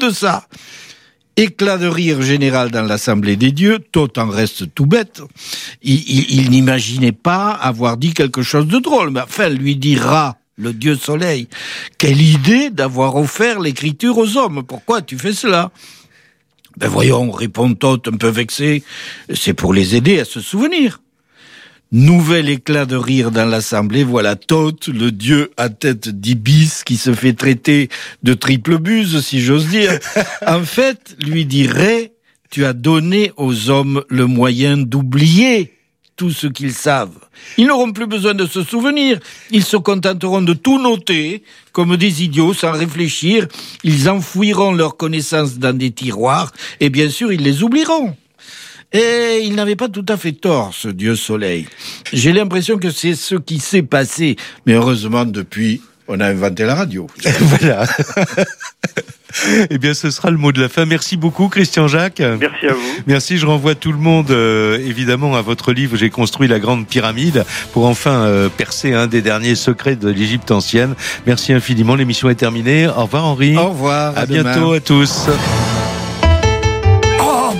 de ça Éclat de rire général dans l'Assemblée des dieux, Tot en reste tout bête. Il, n'imaginait pas avoir dit quelque chose de drôle, mais enfin, lui dira le dieu soleil, quelle idée d'avoir offert l'écriture aux hommes, pourquoi tu fais cela? Ben voyons, répond Tot un peu vexé, c'est pour les aider à se souvenir. Nouvel éclat de rire dans l'assemblée, voilà Thoth, le dieu à tête d'ibis qui se fait traiter de triple buse, si j'ose dire. en fait, lui dirait, tu as donné aux hommes le moyen d'oublier tout ce qu'ils savent. Ils n'auront plus besoin de se souvenir. Ils se contenteront de tout noter, comme des idiots, sans réfléchir. Ils enfouiront leurs connaissances dans des tiroirs, et bien sûr, ils les oublieront. Et il n'avait pas tout à fait tort, ce dieu soleil. J'ai l'impression que c'est ce qui s'est passé. Mais heureusement, depuis, on a inventé la radio. voilà. Eh bien, ce sera le mot de la fin. Merci beaucoup, Christian Jacques. Merci à vous. Merci. Je renvoie tout le monde, euh, évidemment, à votre livre. J'ai construit la grande pyramide pour enfin euh, percer un des derniers secrets de l'Égypte ancienne. Merci infiniment. L'émission est terminée. Au revoir, Henri. Au revoir. À, bientôt à tous.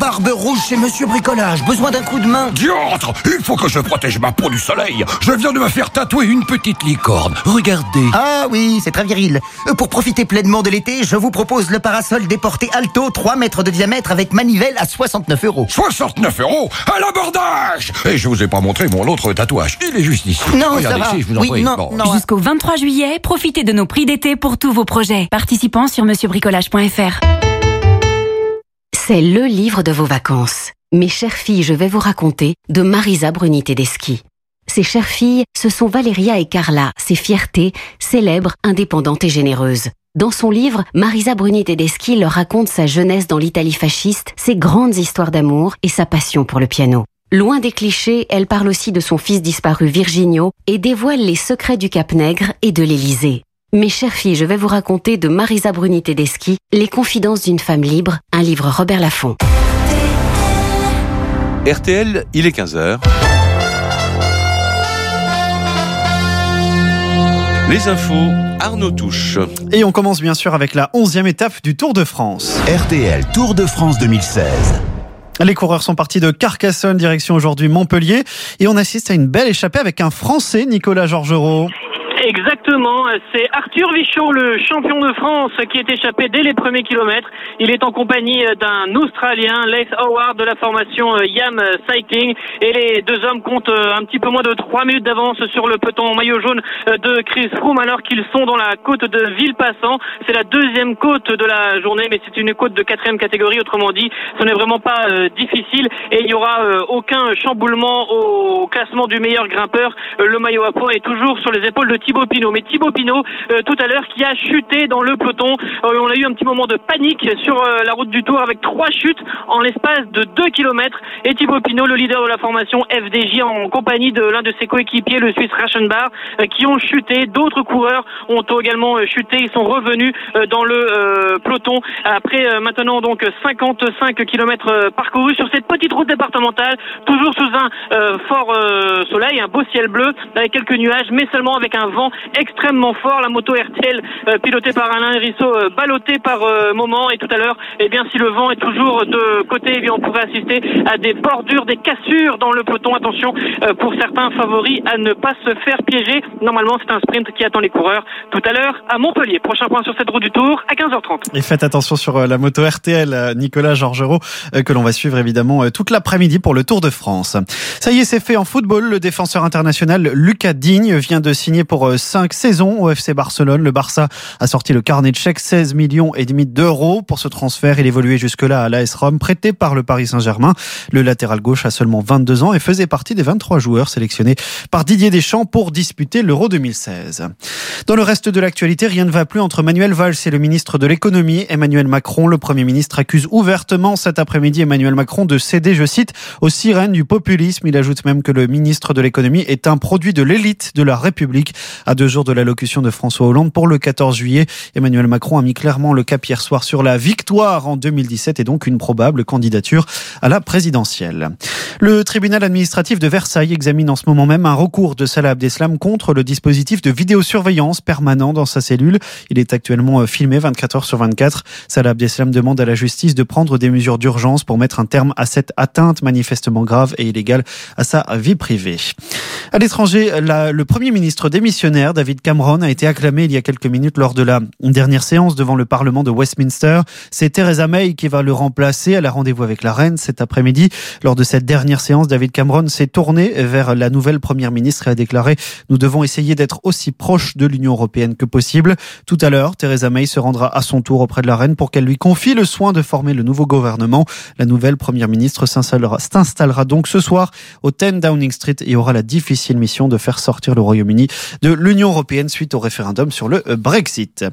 Barbe rouge chez Monsieur Bricolage. Besoin d'un coup de main Diantre Il faut que je protège ma peau du soleil. Je viens de me faire tatouer une petite licorne. Regardez. Ah oui, c'est très viril. Euh, pour profiter pleinement de l'été, je vous propose le parasol déporté Alto, 3 mètres de diamètre avec manivelle à 69 euros. 69 euros À l'abordage Et je vous ai pas montré mon autre tatouage. Il est juste ici. Non, Regardez ça va. ici, je vous en Oui, prie. non, Bon. non. Jusqu'au 23 juillet, profitez de nos prix d'été pour tous vos projets. Participants sur monsieurbricolage.fr. C'est le livre de vos vacances. Mes chères filles, je vais vous raconter de Marisa Bruni Tedeschi. Ces chères filles, ce sont Valéria et Carla, ces fiertés, célèbres, indépendantes et généreuses. Dans son livre, Marisa Bruni Tedeschi leur raconte sa jeunesse dans l'Italie fasciste, ses grandes histoires d'amour et sa passion pour le piano. Loin des clichés, elle parle aussi de son fils disparu Virginio et dévoile les secrets du Cap Nègre et de l'Élysée. Mes chères filles, je vais vous raconter de Marisa Bruni Tedeschi, Les confidences d'une femme libre, un livre Robert Laffont. RTL, il est 15h. Les infos, Arnaud Touche. Et on commence bien sûr avec la 11e étape du Tour de France. RTL Tour de France 2016. Les coureurs sont partis de Carcassonne, direction aujourd'hui Montpellier. Et on assiste à une belle échappée avec un Français, Nicolas Georgerot. Exactement, c'est Arthur Vichot, le champion de France, qui est échappé dès les premiers kilomètres. Il est en compagnie d'un Australien, Leith Howard de la formation Yam Cycling, et les deux hommes comptent un petit peu moins de trois minutes d'avance sur le peloton maillot jaune de Chris Froome, alors qu'ils sont dans la côte de Villepassant. C'est la deuxième côte de la journée, mais c'est une côte de quatrième catégorie, autrement dit, ce n'est vraiment pas euh, difficile, et il n'y aura euh, aucun chamboulement au classement du meilleur grimpeur. Le maillot à poids est toujours sur les épaules de Thibaut Pinot. Mais Thibaut Pinot, euh, tout à l'heure, qui a chuté dans le peloton. Euh, on a eu un petit moment de panique sur euh, la route du Tour avec trois chutes en l'espace de 2 km. Et Thibaut Pinot, le leader de la formation FDJ, en compagnie de l'un de ses coéquipiers, le Suisse Rachenbach, euh, qui ont chuté. D'autres coureurs ont également chuté. Ils sont revenus dans le peloton après maintenant donc 55 km parcourus sur cette petite route départementale, toujours sous un fort soleil, un beau ciel bleu avec quelques nuages, mais seulement avec un vent extrêmement fort. La moto RTL euh, pilotée par Alain Hérissot, euh, ballottée par euh, moment. Et tout à l'heure, eh bien, si le vent est toujours de côté, eh bien, on pourrait assister à des bordures, des cassures dans le peloton. Attention pour certains favoris à ne pas se faire piéger. Normalement, c'est un sprint qui attend les coureurs tout à l'heure à Montpellier. Prochain point sur cette route du Tour à 15h30. Et faites attention sur la moto RTL, Nicolas Georgerot, que l'on va suivre évidemment toute l'après-midi pour le Tour de France. Ça y est, c'est fait en football. Le défenseur international Lucas Digne vient de signer pour euh, cinq saisons au FC Barcelone. Le Barça a sorti le carnet de chèques 16 millions et demi d'euros pour ce transfert. Il évoluait jusque-là à l'AS Rome, prêté par le Paris Saint-Germain. Le latéral gauche a seulement 22 ans et faisait partie des 23 joueurs sélectionnés par Didier Deschamps pour disputer l'Euro 2016. Dans le reste de l'actualité, rien ne va plus entre Manuel Valls et le ministre de l'économie, Emmanuel Macron. Le Premier ministre accuse ouvertement cet après-midi Emmanuel Macron de céder, je cite, aux sirènes du populisme. Il ajoute même que le ministre de l'économie est un produit de l'élite de la République. À deux jours de l'allocution de François Hollande pour le 14 juillet, Emmanuel Macron a mis clairement le cap hier soir sur la victoire en 2017 et donc une probable candidature à la présidentielle. Le tribunal administratif de Versailles examine en ce moment même un recours de Salah Abdeslam contre le dispositif de vidéosurveillance permanent dans sa cellule. Il est actuellement filmé 24 heures sur 24. Salah Abdeslam demande à la justice de prendre des mesures d'urgence pour mettre un terme à cette atteinte manifestement grave et illégale à sa vie privée. À l'étranger, le Premier ministre démissionnaire, David Cameron, a été acclamé il y a quelques minutes lors de la dernière séance devant le Parlement de Westminster. C'est Theresa May qui va le remplacer. Elle a rendez-vous avec la reine cet après-midi. Lors de cette dernière séance, David Cameron s'est tourné vers la nouvelle Première ministre et a déclaré « Nous devons essayer d'être aussi proches de l'Union européenne que possible ». Tout à l'heure, Theresa May se rendra à son tour auprès de la reine pour qu'elle lui confie le soin de former le nouveau gouvernement. La nouvelle Première ministre s'installera donc ce soir au 10 Downing Street et aura la difficile mission de faire sortir le Royaume-Uni de l'Union européenne suite au référendum sur le Brexit.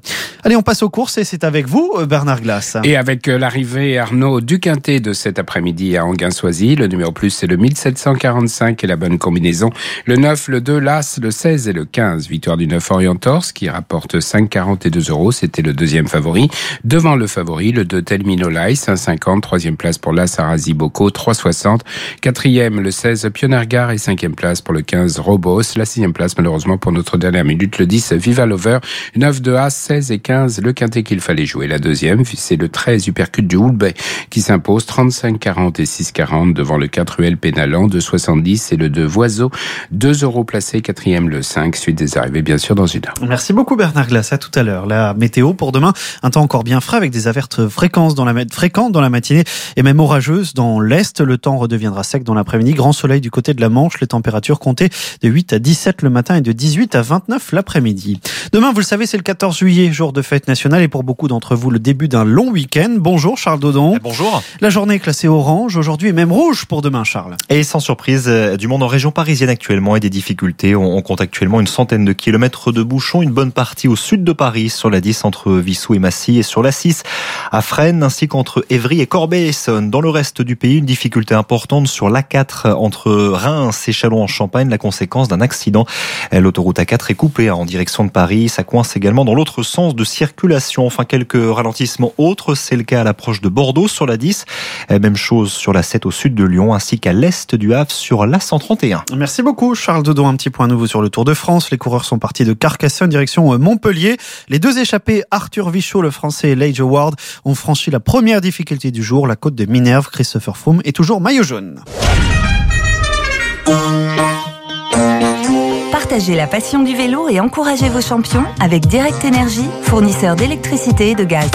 Allez, on passe aux courses et c'est avec vous, Bernard Glass. Et avec euh, l'arrivée, Arnaud, du Quintet de cet après-midi à Anguin-Soisy, le numéro plus c'est le 1745 et la bonne combinaison. Le 9, le 2, l'As, le 16 et le 15. Victoire du 9 Orientors qui rapporte 5,40 et 2 euros. C'était le deuxième favori. Devant le favori, le 2 Telmino Lai, 5,50. Troisième place pour l'As Arazi Boko, 3,60. Quatrième, le 16 Pionergar et cinquième place pour le 15 Robos. La sixième place, malheureusement, pour notre dernière minute, le 10 Viva Lover. 9 de As, 16 et 15, le quintet qu'il fallait jouer. La deuxième, c'est le 13 Uppercut du Houlbay qui s'impose 35-40 et 6-40 devant le 4 UL Pénalan, 2,70 et le 2 Voiseau. 2 euros placés, quatrième le 5, suite des arrivées bien sûr dans une heure. Merci beaucoup Bernard Glass, à tout à l'heure. La météo pour demain, un temps encore bien frais avec des avertes fréquentes dans la, fréquentes dans la matinée et même orageuses dans l'Est. Le temps redeviendra sec dans l'après-midi. Grand soleil du côté de la Manche, les températures comptées de 8 à 17 le matin et de 18 à 29 l'après-midi. Demain, vous le savez, c'est le 14 juillet, jour de fête nationale et pour beaucoup d'entre vous, le début d'un long week-end. Bonjour Charles Dodon. Eh, bonjour. La journée est classée orange aujourd'hui et même rouge pour demain, Charles. Et sans surprise, euh, du monde en région parisienne actuellement et des difficultés. On compte actuellement une centaine de kilomètres de bouchons, une bonne partie au sud de Paris, sur la 10 entre Vissou et Massy et sur la 6 à Fresnes, ainsi qu'entre Évry et Corbeil-Essonne. Dans le reste du pays, une difficulté importante sur l'A4 entre Reims et Châlons-en-Champagne, la conséquence d'un accident. L'autoroute A4 est coupée en direction de Paris. Ça coince également dans l'autre sens de circulation. Enfin, quelques ralentissements autres. C'est le cas à l'approche de Bordeaux sur la 10. Même chose sur la 7 au sud de Lyon, ainsi qu'à l'est du Havre sur la 131. Merci beaucoup, Charles Dodon. Un petit point nouveau sur le Tour de France. Les coureurs sont partis de Carcassonne, direction euh, Montpellier. Les deux échappés, Arthur Vichot, le français, et Lage Ward, ont franchi la première difficulté du jour, la côte de Minerve. Christopher Froome est toujours maillot jaune. Partagez la passion du vélo et encouragez vos champions avec Direct Énergie, fournisseur d'électricité et de gaz.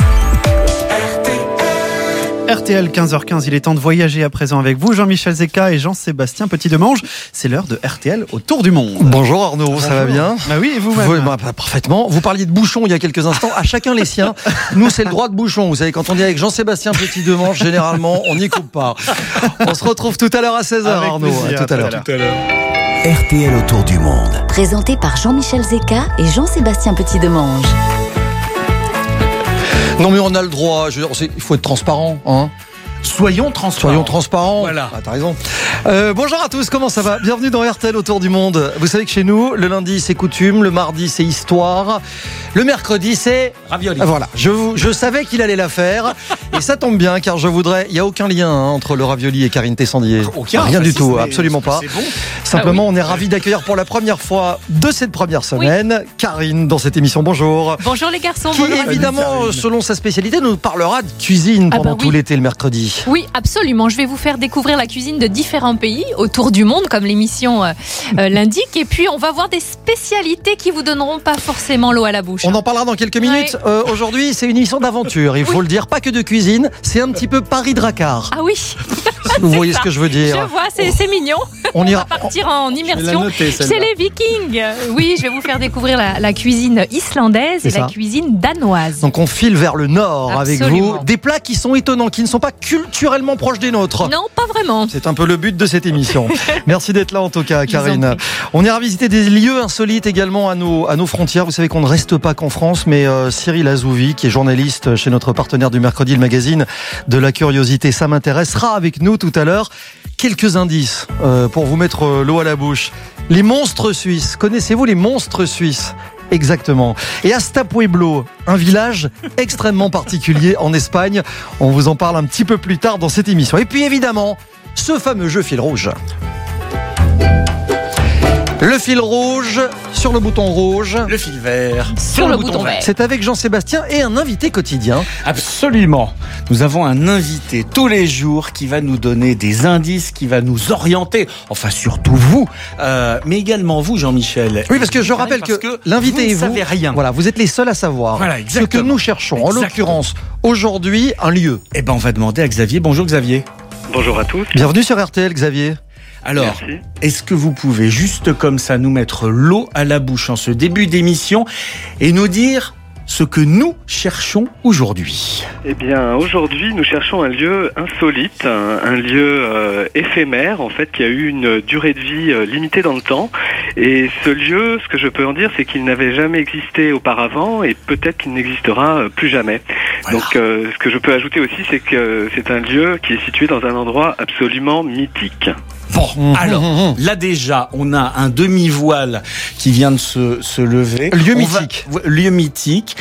RTL 15h15, il est temps de voyager à présent avec vous, Jean-Michel Zeka et Jean-Sébastien Petit-Demange. C'est l'heure de RTL autour du monde. Bonjour Arnaud, ça va bien Bah oui, et vous bah, Parfaitement. Vous parliez de bouchons il y a quelques instants, à chacun les siens. Nous, c'est le droit de bouchon. Vous savez, quand on dit avec Jean-Sébastien Petit-Demange, généralement, on n'y coupe pas. On se retrouve tout à l'heure à 16h, Arnaud. à tout à l'heure. RTL autour du monde. Présenté par Jean-Michel Zeka et Jean-Sébastien Petit-Demange. Non mais on a le droit, je veux dire, il faut être transparent. Hein Soyons transparents. Soyons transparents. Voilà. Ah, T'as raison. Euh, bonjour à tous, comment ça va Bienvenue dans RTL Autour du Monde. Vous savez que chez nous, le lundi c'est coutume, le mardi c'est histoire, le mercredi c'est... Ravioli. Ah, voilà, je, vous- je savais qu'il allait la faire. et ça tombe bien car je voudrais... Il n'y a aucun lien hein, entre le ravioli et Karine Tessandier. Aucun. Rien Ça, du si, tout, absolument pas. bon. Simplement, on est ravis d'accueillir pour la première fois de cette première semaine Karine dans cette émission. Bonjour. Bonjour les garçons. Qui bonjour évidemment, selon sa spécialité, nous parlera de cuisine Ah pendant bah tout l'été le mercredi. Oui, absolument. Je vais vous faire découvrir la cuisine de différents pays autour du monde, comme l'émission euh, euh, l'indique. Et puis, on va voir des spécialités qui vous donneront pas forcément l'eau à la bouche. On en parlera dans quelques minutes. Euh, Aujourd'hui, c'est une émission d'aventure. Il faut le dire, pas que de cuisine. C'est un petit peu Paris-Dracar. Ah oui, Si vous voyez ce que je veux je dire. vois, c'est c'est mignon. On On ira. va partir en immersion celle-là. les Vikings. Oui, je vais vous faire découvrir la, la cuisine islandaise et C'est la cuisine danoise. Donc on file vers le nord avec vous. Des plats qui sont étonnants, qui ne sont pas culturellement proches des nôtres. Non, pas vraiment. C'est un peu le but de cette émission. Merci d'être là en tout cas, Karine. On ira visiter des lieux insolites également à nos, à nos frontières. Vous savez qu'on ne reste pas qu'en France, mais euh, Cyril Azouvi, qui est journaliste chez notre partenaire du mercredi, le magazine de la curiosité, ça m'intéresse, sera avec nous tout à l'heure. Quelques indices euh, pour vous mettre euh, l'eau à la bouche. Les monstres suisses. Connaissez-vous les monstres suisses? Exactement. Et Asta Pueblo, un village extrêmement particulier en Espagne. On vous en parle un petit peu plus tard dans cette émission. Et puis évidemment, ce fameux jeu fil rouge. Le fil rouge sur le bouton rouge. Le fil vert Sur le bouton vert. C'est avec Jean-Sébastien et un invité quotidien. Absolument. Nous avons un invité tous les jours qui va nous donner des indices, qui va nous orienter. Enfin, surtout vous, euh, mais également vous, Jean-Michel. Oui, parce que je rappelle que, l'invité vous et ne vous, savez rien. voilà, vous êtes les seuls à savoir Voilà, ce que nous cherchons. En l'occurrence, aujourd'hui, un lieu. Eh ben, on va demander à Xavier. Bonjour Xavier. Bonjour à tous. Bienvenue sur RTL, Xavier. Alors, est-ce que vous pouvez juste comme ça nous mettre l'eau à la bouche en ce début d'émission et nous dire ce que nous cherchons aujourd'hui? Eh bien, aujourd'hui, nous cherchons un lieu insolite, un, un lieu euh, éphémère, en fait, qui a eu une durée de vie euh, limitée dans le temps. Et ce lieu, ce que je peux en dire, c'est qu'il n'avait jamais existé auparavant et peut-être qu'il n'existera euh, plus jamais. Donc, ce que je peux ajouter aussi, c'est que c'est un lieu qui est situé dans un endroit absolument mythique. Bon, alors, là déjà, on a un demi-voile qui vient de se, se lever. Lieu On mythique. Lieu mythique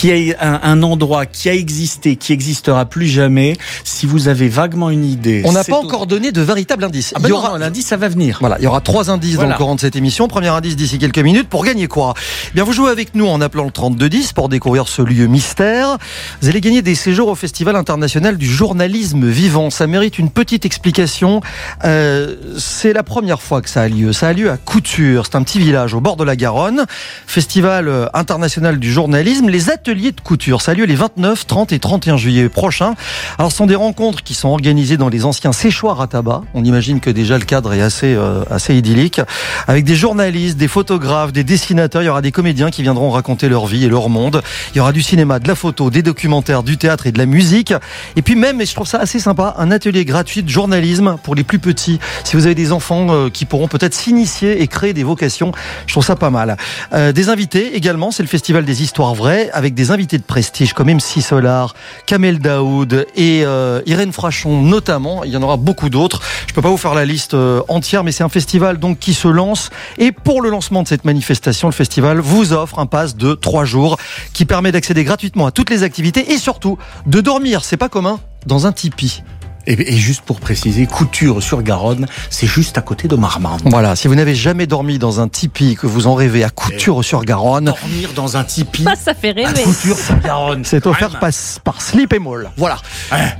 qui est un, un endroit qui a existé, qui existera plus jamais. Si vous avez vaguement une idée, On n'a pas au- encore donné de véritable indice. Ah ben non, non, l'indice, ça va venir. Voilà, il y aura trois indices dans le courant de cette émission. Premier indice d'ici quelques minutes pour gagner quoi? Eh Bien, vous jouez avec nous en appelant le 3210 pour découvrir ce lieu mystère. Vous allez gagner des séjours au Festival international du journalisme vivant. Ça mérite une petite explication. Euh, c'est la première fois que ça a lieu. Ça a lieu à Couture. C'est un petit village au bord de la Garonne. Festival euh, international du journalisme. Les ateliers de couture. Ça a lieu les 29, 30 et 31 juillet prochains. Alors, ce sont des rencontres qui sont organisées dans les anciens séchoirs à tabac. On imagine que déjà le cadre est assez, euh, assez idyllique. Avec des journalistes, des photographes, des dessinateurs. Il y aura des comédiens qui viendront raconter leur vie et leur monde. Il y aura du cinéma, de la photo, des documentaires, du théâtre et de la musique. Et puis même, et je trouve ça assez sympa, un atelier gratuit de journalisme pour les plus petits. Si vous avez des enfants euh, qui pourront peut-être s'initier et créer des vocations, je trouve ça pas mal. Euh, des invités également, c'est le Festival des Histoires Vraies, avec des invités de prestige comme MC Solar, Kamel Daoud et euh, Irène Frachon notamment. Il y en aura beaucoup d'autres. Je peux pas vous faire la liste euh, entière, mais c'est un festival donc qui se lance. Et pour le lancement de cette manifestation, le festival vous offre un pass de trois jours qui permet d'accéder gratuitement à toutes les activités et surtout de dormir, c'est pas commun, dans un tipi. Et, et juste pour préciser, Couture sur Garonne, c'est juste à côté de Marmande. Voilà, si vous n'avez jamais dormi dans un tipi, que vous en rêvez à Couture-sur-Garonne, Dormir dans un tipi, Ah, ça fait à rêver. Couture sur Garonne. c'est offert par, par Sleep Mall. Voilà,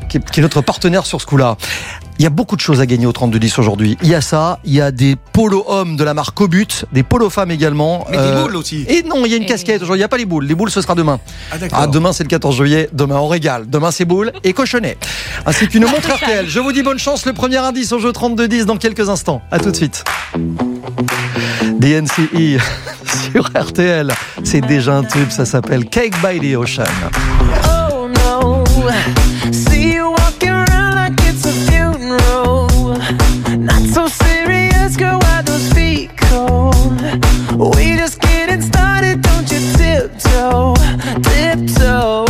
qui est, qui est notre partenaire sur ce coup-là. Il y a beaucoup de choses à gagner au 3210 aujourd'hui. Il y a ça, il y a des polos hommes de la marque Cobut, des polos femmes également. Mais des Euh, boules aussi. Et non, il y a une Et- casquette aujourd'hui. Il n'y a pas les boules. Les boules, ce sera demain. Ah. Ah, demain, c'est le 14 juillet. Demain, on régale. Demain, c'est boules et cochonnet. Ainsi qu'une montre RTL. Je vous dis bonne chance. Le premier indice au jeu 3210 dans quelques instants. À tout de suite. DNCE sur RTL. C'est déjà un tube. Ça s'appelle Cake by the Ocean. Oh no, girl. Why those feet cold? We just getting started, don't you tiptoe, tiptoe.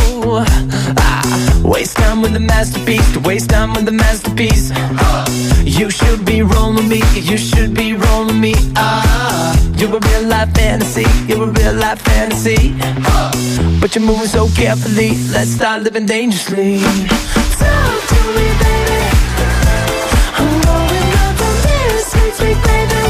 Ah, waste time with the masterpiece, waste time with the masterpiece. You should be rolling me, you should be rolling me. Ah, you're a real life fantasy, you're a real life fantasy. But you're moving so carefully. Let's start living dangerously. Talk to me, baby. Sweet, baby.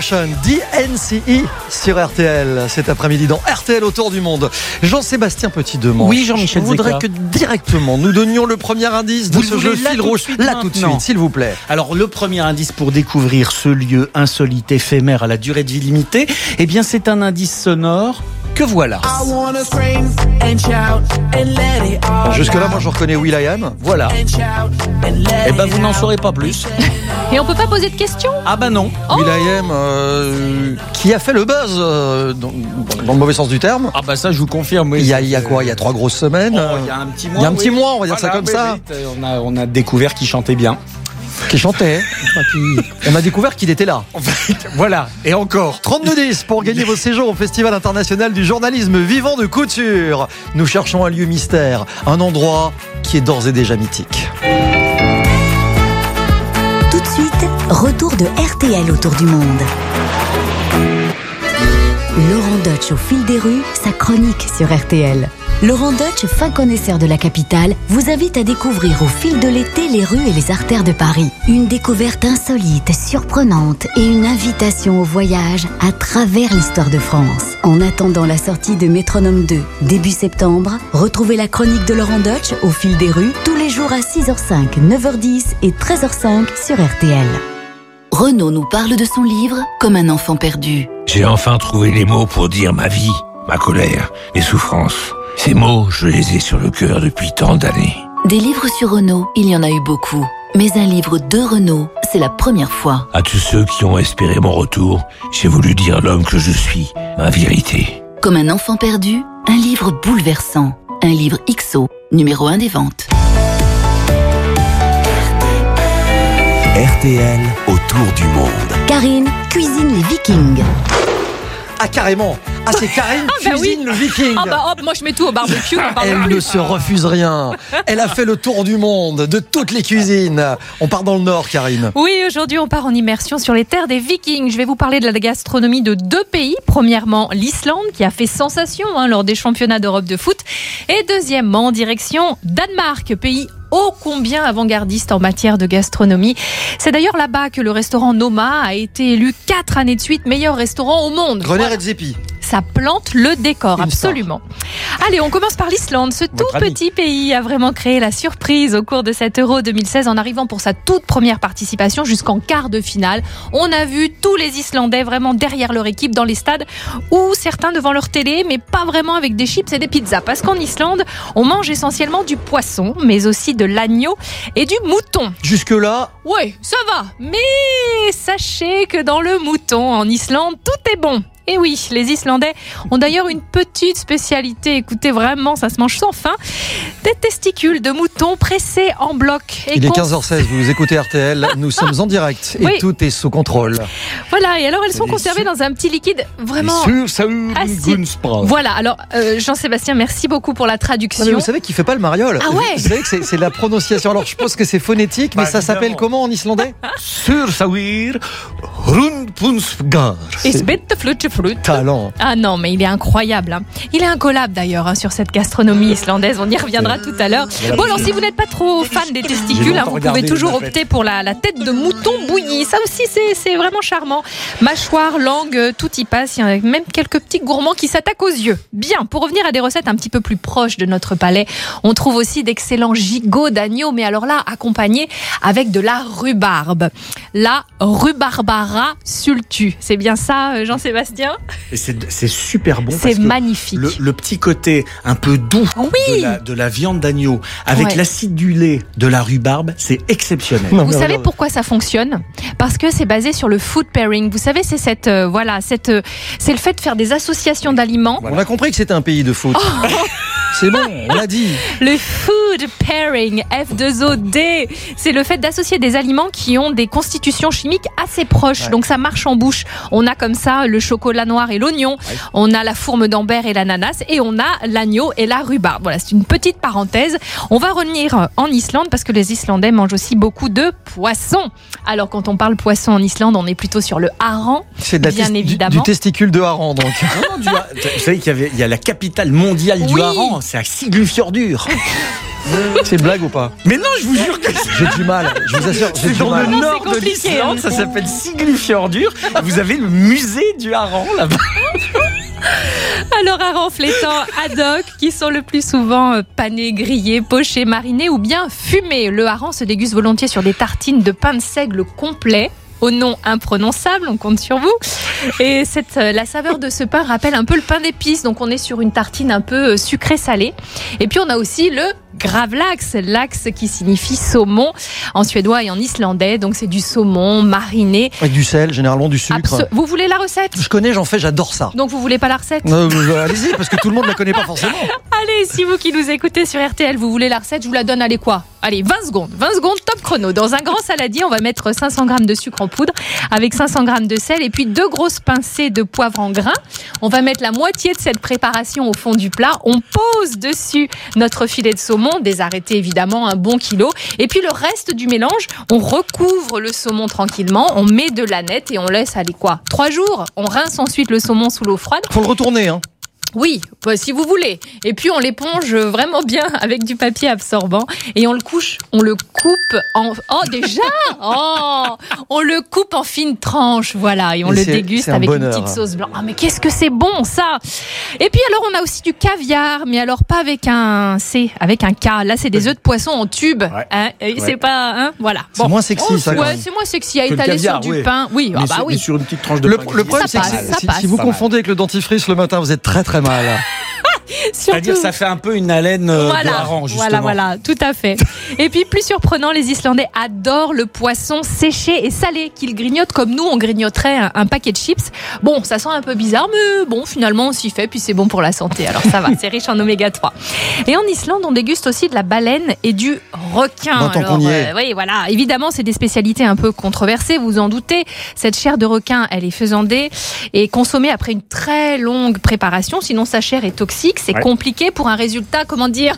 Ocean, DNCE sur RTL cet après-midi dans RTL autour du monde. Jean-Sébastien Petit demande. Oui, Jean-Michel Je voudrais Zeka. que directement nous donnions le premier indice de Vous le ce jeu là fil tout de rouge. suite, Là tout de suite, s'il vous plaît. Alors, le premier indice pour découvrir ce lieu insolite, éphémère, à la durée de vie limitée, eh bien, c'est un indice sonore que voilà. I wanna scream and shout and let it all Jusque-là, moi je reconnais. Voilà. And shout and let Eh ben, vous n'en saurez pas plus. Et on peut pas poser de questions? Ah bah non. Will.i.am euh, qui a fait le buzz euh, dans, dans le mauvais sens du terme. Ah bah ça, je vous confirme. oui. Il y a, il y a quoi? Il y a trois grosses semaines. Oh, il y a un petit mois. Il y a un petit oui. mois, on va dire ça Voilà, comme oui, ça. On a, on a découvert qu'il chantait bien. Qui chantait. Enfin, qui- On a découvert qu'il était là. Voilà, et encore. 32-10 pour gagner vos séjours au Festival international du journalisme vivant de couture. Nous cherchons un lieu mystère, un endroit qui est d'ores et déjà mythique. Retour de RTL autour du monde. Laurent Deutsch au fil des rues, sa chronique sur RTL. Laurent Deutsch, fin connaisseur de la capitale, vous invite à découvrir au fil de l'été les rues et les artères de Paris. Une découverte insolite, surprenante et une invitation au voyage à travers l'histoire de France. En attendant la sortie de Métronome 2, début septembre, retrouvez la chronique de Laurent Deutsch au fil des rues tous les jours à 6h05, 9h10 et 13h05 sur RTL. Renaud nous parle de son livre Comme un enfant perdu. J'ai enfin trouvé les mots pour dire ma vie, ma colère, mes souffrances. Ces mots, je les ai sur le cœur depuis tant d'années. Des livres sur Renaud, il y en a eu beaucoup. Mais un livre de Renaud, c'est la première fois. À tous ceux qui ont espéré mon retour, j'ai voulu dire l'homme que je suis, ma vérité. Comme un enfant perdu, un livre bouleversant. Un livre XO, numéro 1 des ventes. RTL autour du monde. Karine cuisine les vikings. Ah carrément Ah c'est Karine Ah bah cuisine oui. le viking Ah bah hop, moi je mets tout au barbecue. Elle ne se refuse rien. Elle a fait le tour du monde, de toutes les cuisines. On part dans le nord, Karine. Oui, aujourd'hui on part en immersion sur les terres des Vikings. Je vais vous parler de la gastronomie de deux pays. Premièrement, l'Islande qui a fait sensation hein, lors des championnats d'Europe de foot. Et deuxièmement, en direction Danemark, pays ô combien avant-gardiste en matière de gastronomie. C'est d'ailleurs là-bas que le restaurant Noma a été élu quatre années de suite meilleur restaurant au monde. Voilà. et Zepi. Ça plante le décor, Une absolument. Allez, on commence par l'Islande. Ce tout ami. petit pays a vraiment créé la surprise au cours de cet Euro 2016 en arrivant pour sa toute première participation jusqu'en quart de finale. On a vu tous les Islandais vraiment derrière leur équipe dans les stades ou certains devant leur télé, mais pas vraiment avec des chips et des pizzas. Parce qu'en Islande, on mange essentiellement du poisson, mais aussi de l'agneau et du mouton. Jusque-là, Ouais, ça va. Mais sachez que dans le mouton, en Islande, tout est bon. Et oui, les Islandais ont d'ailleurs une petite spécialité. Écoutez, vraiment, ça se mange sans fin. Des testicules de mouton pressés en bloc. Et il est cons- 15h16, vous écoutez RTL, nous sommes en direct et Oui. tout est sous contrôle. Voilà, et alors elles sont conservées dans un petit liquide vraiment. Sur Saur acide. Voilà, alors euh, Jean-Sébastien, merci beaucoup pour la traduction. Non, mais vous savez qu'il fait pas le mariole. Ah ouais Vous savez que c'est la prononciation. Alors je pense que c'est phonétique, mais Bah, ça s'appelle comment en islandais? Sur Saur Fruit. Talent. Ah non, mais il est incroyable. hein. Il est incollable d'ailleurs hein, sur cette gastronomie islandaise. On y reviendra tout à l'heure. Bon, alors si vous n'êtes pas trop fan des testicules, hein, vous pouvez toujours opter pour la, la tête de mouton bouillie. Ça aussi, c'est c'est vraiment charmant. Mâchoire, langue, euh, tout y passe. Il y a même quelques petits gourmands qui s'attaquent aux yeux. Bien, pour revenir à des recettes un petit peu plus proches de notre palais, on trouve aussi d'excellents gigots d'agneau, mais alors là, accompagnés avec de la rhubarbe. La rhubarbara sultu. C'est bien ça, euh, Jean-Sébastien? Et c'est super bon. C'est magnifique. Le, le petit côté un peu doux de, la, de la viande d'agneau avec Ouais. l'acidulé de la rhubarbe, c'est exceptionnel. Vous savez pourquoi ça fonctionne? Parce que c'est basé sur le food pairing. Vous savez, c'est cette euh, voilà, cette euh, c'est le fait de faire des associations d'aliments. On a compris que c'était un pays de foot. Oh. C'est bon, on l'a dit. Le food pairing, F2OD, c'est le fait d'associer des aliments qui ont des constitutions chimiques assez proches. Donc ça marche en bouche. On a comme ça le chocolat noir et l'oignon, on a la fourme d'Ambert et l'ananas, et on a l'agneau et la rhubarbe. Voilà, c'est une petite parenthèse. On va revenir en Islande parce que les Islandais mangent aussi beaucoup de poissons. Alors quand on parle poisson en Islande, on est plutôt sur le hareng, C'est de la bien du- évidemment. du testicule de hareng, donc. Non, non, du har- Vous savez qu'il y, avait- il y a la capitale mondiale du Oui. Hareng, c'est à Siglufjordur. C'est une blague ou pas Mais non, je vous jure que J'ai du mal, je vous assure, j'ai c'est du dans mal. le Non, nord c'est de compliqué, l'Islande, hein. ça s'appelle Siglufjordur. Vous avez le musée du hareng là-bas. Alors, flétants ad hoc, qui sont le plus souvent euh, panés, grillés, pochés, marinés ou bien fumés. Le hareng se déguste volontiers sur des tartines de pain de seigle complet. Au nom imprononçable, on compte sur vous. Et euh, la saveur de ce pain rappelle un peu le pain d'épices, donc on est sur une tartine un peu euh, sucrée-salée. Et puis on a aussi le gravlax, l'axe qui signifie saumon en suédois et en islandais. Donc c'est du saumon mariné. Avec du sel, généralement du sucre. Vous voulez la recette? Je connais, j'en fais, j'adore ça. Donc vous voulez pas la recette? Euh, euh, Allez-y, parce que tout le monde ne la connaît pas forcément. Allez, si vous qui nous écoutez sur RTL, vous voulez la recette, je vous la donne, allez quoi? Allez, 20 secondes, 20 secondes, top chrono. Dans un grand saladier, on va mettre 500 g de sucre en poudre avec 500 g de sel et puis deux grosses pincées de poivre en grains. On va mettre la moitié de cette préparation au fond du plat. On pose dessus notre filet de saumon, arrêtés évidemment, un bon kilo. Et puis le reste du mélange, on recouvre le saumon tranquillement, on met de la nette et on laisse aller quoi? Trois jours? On rince ensuite le saumon sous l'eau froide. Faut le retourner, hein. Oui, bah, si vous voulez. Et puis on l'éponge vraiment bien avec du papier absorbant et on le couche, on le coupe en oh déjà? Oh on le coupe en fines tranches voilà et on le déguste un avec bonheur. une petite sauce blanche. Ah mais qu'est-ce que c'est bon ça Et puis alors on a aussi du caviar, mais alors pas avec un C, avec un K. Là c'est des œufs de poisson en tube. Hein, c'est Ouais. pas hein, voilà. C'est moins sexy, ça, Ouais, même. c'est moins sexy à Que étaler caviar, sur du oui. pain. Oui, ah Mais bah sur- oui. mais sur une petite tranche de Le, pain le problème, Ça c'est que si- ça si, vous confondez avec le dentifrice le matin, vous êtes très très mal. C'est-à-dire ça fait un peu une haleine euh, de Voilà, hareng, justement. voilà, voilà, tout à fait. Et puis plus surprenant, les Islandais adorent le poisson séché et salé qu'ils grignotent comme nous, on grignoterait un, un paquet de chips. Bon, ça sent un peu bizarre, mais bon, finalement, on s'y fait, puis c'est bon pour la santé. Alors ça va, c'est riche en oméga 3. Et en Islande, on déguste aussi de la baleine et du requin. Bon, Alors, euh, oui, voilà. Évidemment, c'est des spécialités un peu controversées, vous en doutez. Cette chair de requin, elle est faisandée et consommée après une très longue préparation. Sinon, sa chair est toxique. C'est Ouais. compliqué pour un résultat, comment dire,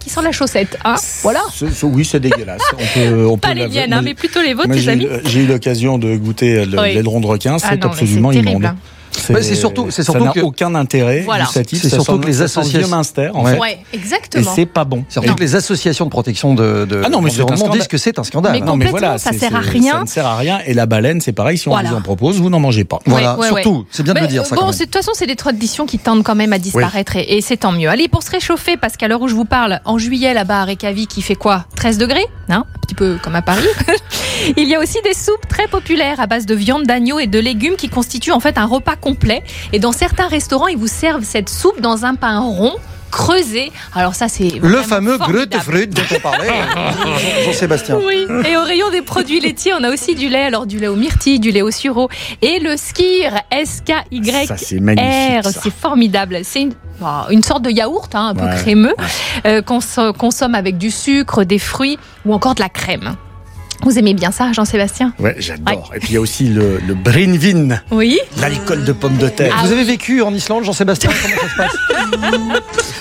qui sent la chaussette. Hein voilà. Ce- ce- oui, c'est dégueulasse. On peut, on Pas peut les miennes, hein, mais plutôt les vôtres, les j'ai amis. eu- J'ai eu l'occasion de goûter le- Oui. l'aileron de requin. Ah C'est mais absolument immonde. hein. Ouais, c'est surtout- c'est surtout ça n'a que- aucun intérêt. Voilà. C'est surtout que les associations- Minster, en fait. Ouais, Et exactement. c'est pas bon. Surtout que les associations de protection de, de Ah non, mais c'est un l'environnement scandale. disent que c'est un scandale. Mais Non, mais voilà, ça sert à rien. Ça ne sert à rien. Et la baleine, c'est pareil. Si on Voilà. vous en propose, vous n'en mangez pas. Voilà, Ouais, ouais, surtout, ouais. c'est bien de Mais, le dire euh, ça. Bon, de toute façon, c'est des traditions qui tendent quand même à disparaître et, et c'est tant mieux. Allez, pour se réchauffer, parce qu'à l'heure où je vous parle, en juillet, là-bas à Reykjavik, il fait quoi? 13 degrés hein Un petit peu comme à Paris. il y a aussi des soupes très populaires à base de viande d'agneau et de légumes qui constituent en fait un repas complet. Et dans certains restaurants, ils vous servent cette soupe dans un pain rond creusé. Alors ça, c'est Le fameux. Grütefrut dont on parlait, Jean- Jean-Sébastien. Oui, et au rayon des produits laitiers, on a aussi du lait, alors du lait au myrtille, du lait au sureau et le skir, S-K-Y-R. Ça, c'est magnifique, ça. C'est formidable. C'est une, une sorte de yaourt, hein, un peu Ouais, crémeux, euh, qu'on so- consomme avec du sucre, des fruits ou encore de la crème. Vous aimez bien ça, Jean-Sébastien Ouais, j'adore. Et puis il y a aussi le, le Brinvin, Oui. l'alcool de pommes de terre. Ah Vous avez vécu en Islande, Jean-Sébastien Comment ça se passe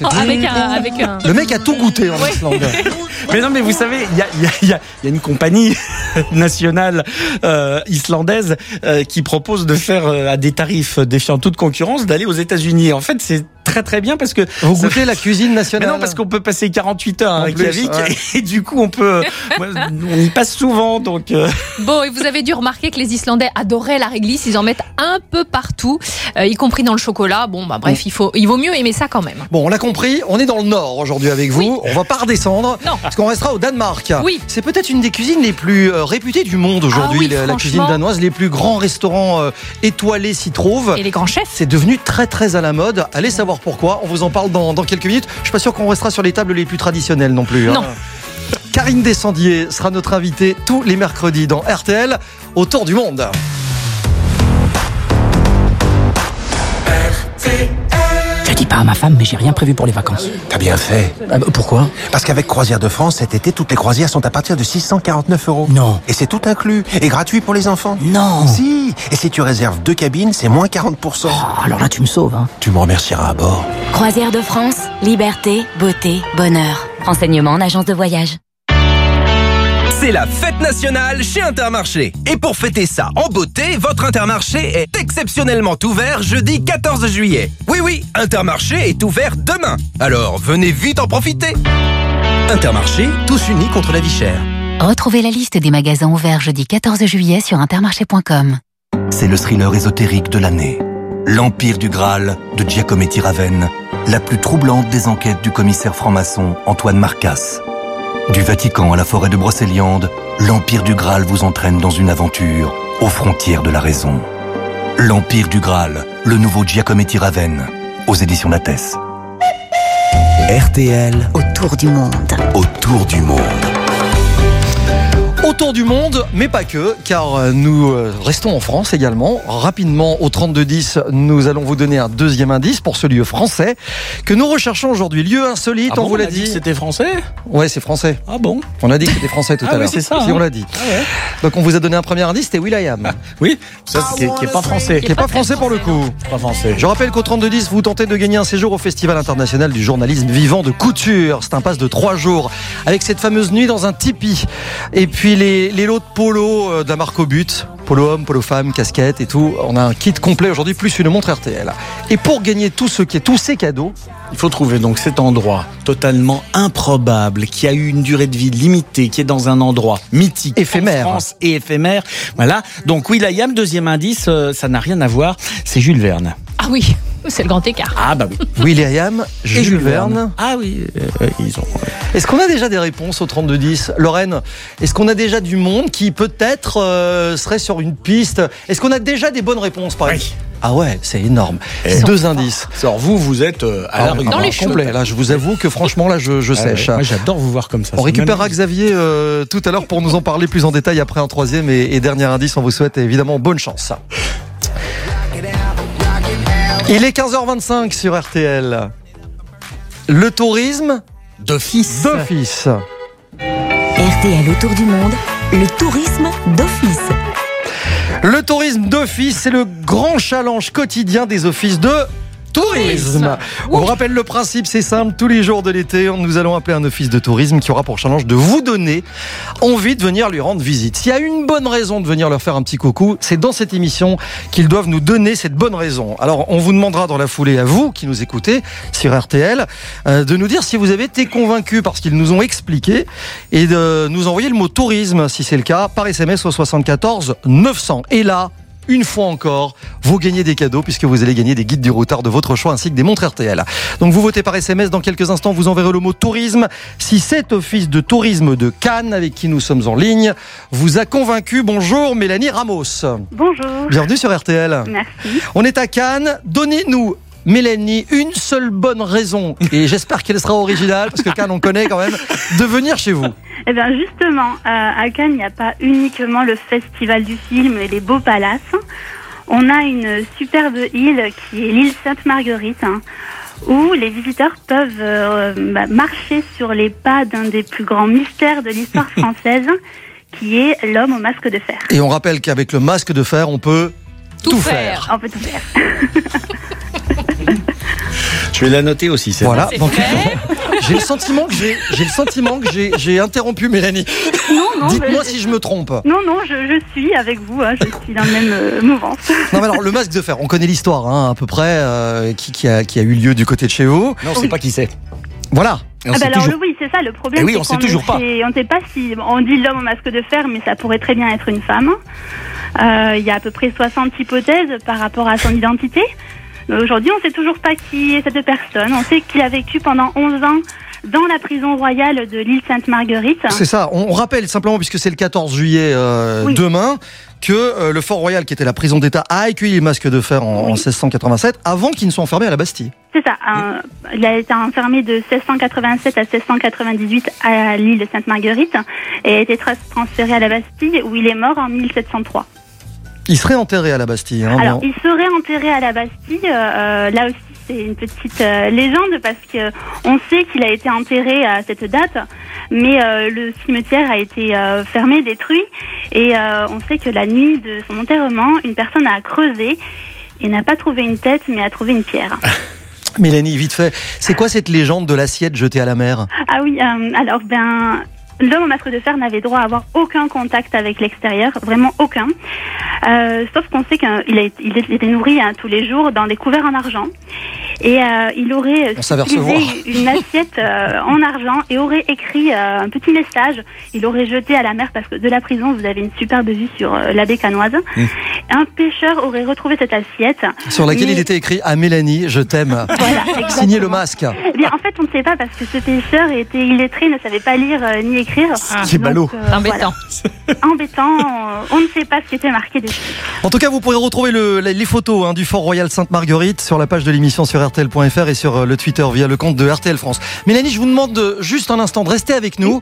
Oh, avec, un, avec un. Le mec a tout goûté en Islande. Mais non, mais vous savez, il y a, il y a- il y a- il y a une compagnie nationale euh, islandaise euh, qui propose de faire euh, à des tarifs défiant toute concurrence d'aller aux États-Unis. En fait, c'est très très bien parce que Vous ça- goûtez la cuisine nationale Mais non, parce qu'on peut passer 48 heures plus, Yavik ouais. et du coup on peut, on y passe souvent donc. euh, Bon, et vous avez dû remarquer que les Islandais adoraient la réglisse. Ils en mettent un peu partout, euh, y compris dans le chocolat. Bon, bah bref, il, faut, il vaut mieux aimer ça quand même. Bon, on l'a compris, on est dans le nord aujourd'hui avec vous. On va pas redescendre. Non. Parce qu'on restera au Danemark. Oui. C'est peut-être une des cuisines les plus euh, réputées du monde aujourd'hui, Ah oui, la- cuisine danoise. Les plus grands restaurants étoilés s'y trouvent. Et les grands chefs C'est devenu très très à la mode. Allez savoir pourquoi. On vous en parle dans, dans quelques minutes. Je suis pas sûr qu'on restera sur les tables les plus traditionnelles non plus. hein. Non. Karine Descendier sera notre invitée tous les mercredis dans RTL autour du monde. Pas à ma femme, mais j'ai rien prévu pour les vacances. T'as bien fait. Ah bah, pourquoi? Parce qu'avec Croisière de France, cet été, toutes les croisières sont à partir de 649 euros. Non. Et c'est tout inclus. Et gratuit pour les enfants. Non. Si. Et si tu réserves deux cabines, c'est moins 40%. Oh, alors là, tu me sauves. Hein. Tu me remercieras à bord. Croisière de France, liberté, beauté, bonheur. Renseignements en agence de voyage. C'est la fête nationale chez Intermarché. Et pour fêter ça en beauté, votre Intermarché est exceptionnellement ouvert jeudi 14 juillet. Oui, oui, Intermarché est ouvert demain. Alors venez vite en profiter. Intermarché, tous unis contre la vie chère. Retrouvez la liste des magasins ouverts jeudi 14 juillet sur intermarché.com. C'est le thriller ésotérique de l'année. L'Empire du Graal de Giacometti Raven, la plus troublante des enquêtes du commissaire franc-maçon Antoine Marcas. Du Vatican à la forêt de Brocéliande, l'Empire du Graal vous entraîne dans une aventure aux frontières de la raison. L'Empire du Graal, le nouveau Giacometti Raven, aux éditions Lattès. RTL, Autour du monde. autour du monde. Autour du monde, mais pas que, car euh, nous euh, restons en France également. Rapidement, au 3210, nous allons vous donner un deuxième indice pour ce lieu français que nous recherchons aujourd'hui. Lieu insolite, Ah on bon, vous l'a a dit c'était français? Ouais, c'est français. Ah bon? On a dit que c'était français tout Ah à oui, l'heure. c'est ça, Si, hein. on l'a dit. Ah ouais. Donc on vous a donné un premier indice, c'était Will.i.am. Oui, ça c'est qui, est- qui est pas français. Qui est pas français pour le coup. Pas français. Je rappelle qu'au 3210, vous tentez de gagner un séjour au Festival international du journalisme vivant de couture. C'est un passe de trois jours avec cette fameuse nuit dans un tipi. Et puis les, les lots de polo euh, de la marque au but. Polo homme, polo femme, casquette et tout. On a un kit complet aujourd'hui, plus une montre RTL. Et pour gagner tout ce qui est tous ces cadeaux, Il faut trouver donc cet endroit totalement improbable, qui a eu une durée de vie limitée, qui est dans un endroit mythique, Éphémère. en France et éphémère. Voilà. Donc Will.i.am, deuxième indice, euh, ça n'a rien à voir, c'est Jules Verne. Ah oui, c'est le grand écart. Ah bah oui. Will.i.am, Jules, Verne. Ah oui, euh, ils ont. Est-ce qu'on a déjà des réponses au 3210 Lorraine, est-ce qu'on a déjà du monde qui peut-être euh, serait sur une piste? Est-ce qu'on a déjà des bonnes réponses par exemple? Ah ouais, c'est énorme. Deux indices. Alors vous, vous êtes euh, à la Ah, rue. ah, complet. Là, je vous avoue que franchement, là, je, je Ah ouais. sèche. Moi, j'adore vous voir comme ça. On récupérera magnifique. Xavier euh, tout à l'heure pour nous en parler plus en détail après un troisième et, et dernier indice. On vous souhaite évidemment bonne chance. Il est 15h25 sur RTL. Le tourisme d'office. D'office. RTL autour du monde, le tourisme d'office. Le tourisme d'office, c'est le grand challenge quotidien des offices de tourisme. On vous rappelle le principe, c'est simple. Tous les jours de l'été, nous allons appeler un office de tourisme qui aura pour challenge de vous donner envie de venir lui rendre visite. S'il y a une bonne raison de venir leur faire un petit coucou, c'est dans cette émission qu'ils doivent nous donner cette bonne raison. Alors, on vous demandera dans la foulée à vous qui nous écoutez sur RTL euh, de nous dire si vous avez été convaincu parce qu'ils nous ont expliqué et de nous envoyer le mot tourisme si c'est le cas par SMS au 74 900. Et là, une fois encore, vous gagnez des cadeaux puisque vous allez gagner des guides du routard de votre choix ainsi que des montres RTL. Donc vous votez par SMS dans quelques instants, vous enverrez le mot tourisme. Si cet office de tourisme de Cannes avec qui nous sommes en ligne vous a convaincu, bonjour Mélanie Ramos. Bonjour. Bienvenue sur RTL. Merci. On est à Cannes, donnez-nous Mélanie, une seule bonne raison, et j'espère qu'elle sera originale, parce que Cannes on connaît quand même, de venir chez vous. Eh bien, justement, euh, à Cannes, il n'y a pas uniquement le festival du film et les beaux palaces. On a une superbe île qui est l'île Sainte-Marguerite, hein, où les visiteurs peuvent euh, bah, marcher sur les pas d'un des plus grands mystères de l'histoire française, qui est l'homme au masque de fer. Et on rappelle qu'avec le masque de fer, on peut tout, faire. On peut tout faire. Je vais la noter aussi. celle-là. Voilà. Donc, j'ai le sentiment que j'ai, j'ai le sentiment que j'ai, j'ai interrompu Mélanie. Non, non, Dites-moi si je me trompe. Non, non, je, je suis avec vous, hein, je suis dans la même euh, mouvance. Non, mais alors le masque de fer, on connaît l'histoire hein, à peu près euh, qui, qui a, qui a eu lieu du côté de chez vous. Non, on sait pas qui c'est. Voilà. Ah bah alors le- oui, c'est ça le problème. Eh oui, c'est on sait qu'on toujours ne pas. sait- On ne sait pas si on dit l'homme au masque de fer, mais ça pourrait très bien être une femme. Euh, Il y a à peu près 60 hypothèses par rapport à son identité. Mais Aujourd'hui, on ne sait toujours pas qui est cette personne. On sait qu'il a vécu pendant 11 ans dans la prison royale de l'île Sainte-Marguerite. C'est ça. On, rappelle simplement, puisque c'est le 14 juillet euh, Oui. demain, que euh, le Fort Royal, qui était la prison d'État, a accueilli les masques de fer en, en 1687, avant qu'ils ne soient enfermés à la Bastille. C'est ça. un- il a été enfermé de 1687 à 1698 à l'île Sainte-Marguerite et a été tra- transféré à la Bastille où il est mort en 1703. Il serait enterré à la Bastille. hein, Alors, il serait enterré à la Bastille. euh, là aussi, c'est une petite euh, légende parce que on sait qu'il a été enterré à cette date, mais euh, le cimetière a été euh, fermé, détruit, et euh, on sait que la nuit de son enterrement, une personne a creusé et n'a pas trouvé une tête, mais a trouvé une pierre. Mélanie, vite fait, c'est quoi cette légende de l'assiette jetée à la mer? Ah oui, euh, alors ben. L'homme au masque de fer n'avait droit à avoir aucun contact avec l'extérieur, vraiment aucun. Euh, sauf qu'on sait qu'il était nourri hein, tous les jours dans des couverts en argent. Et euh, il aurait savait utilisé une assiette euh, en argent et aurait écrit euh, un petit message. Il aurait jeté à la mer parce que de la prison, vous avez une superbe vue sur euh, la baie canoise. Mmh. Un pêcheur aurait retrouvé cette assiette. Sur laquelle mais- il était écrit à Mélanie, je t'aime. Voilà, Signé le masque. eh bien, en fait, on ne sait pas parce que ce pêcheur était illettré, ne savait pas lire euh, ni écrire. C'est ballot. Euh, embêtant. voilà. embêtant. euh, on ne sait pas ce qui était marqué dessus. En tout cas, vous pourrez retrouver le- les les photos hein, du Fort Royal Sainte-Marguerite sur la page de l'émission sur RTL.fr et sur euh, le Twitter via le compte de RTL France. Mélanie, je vous demande de- juste un instant de rester avec nous.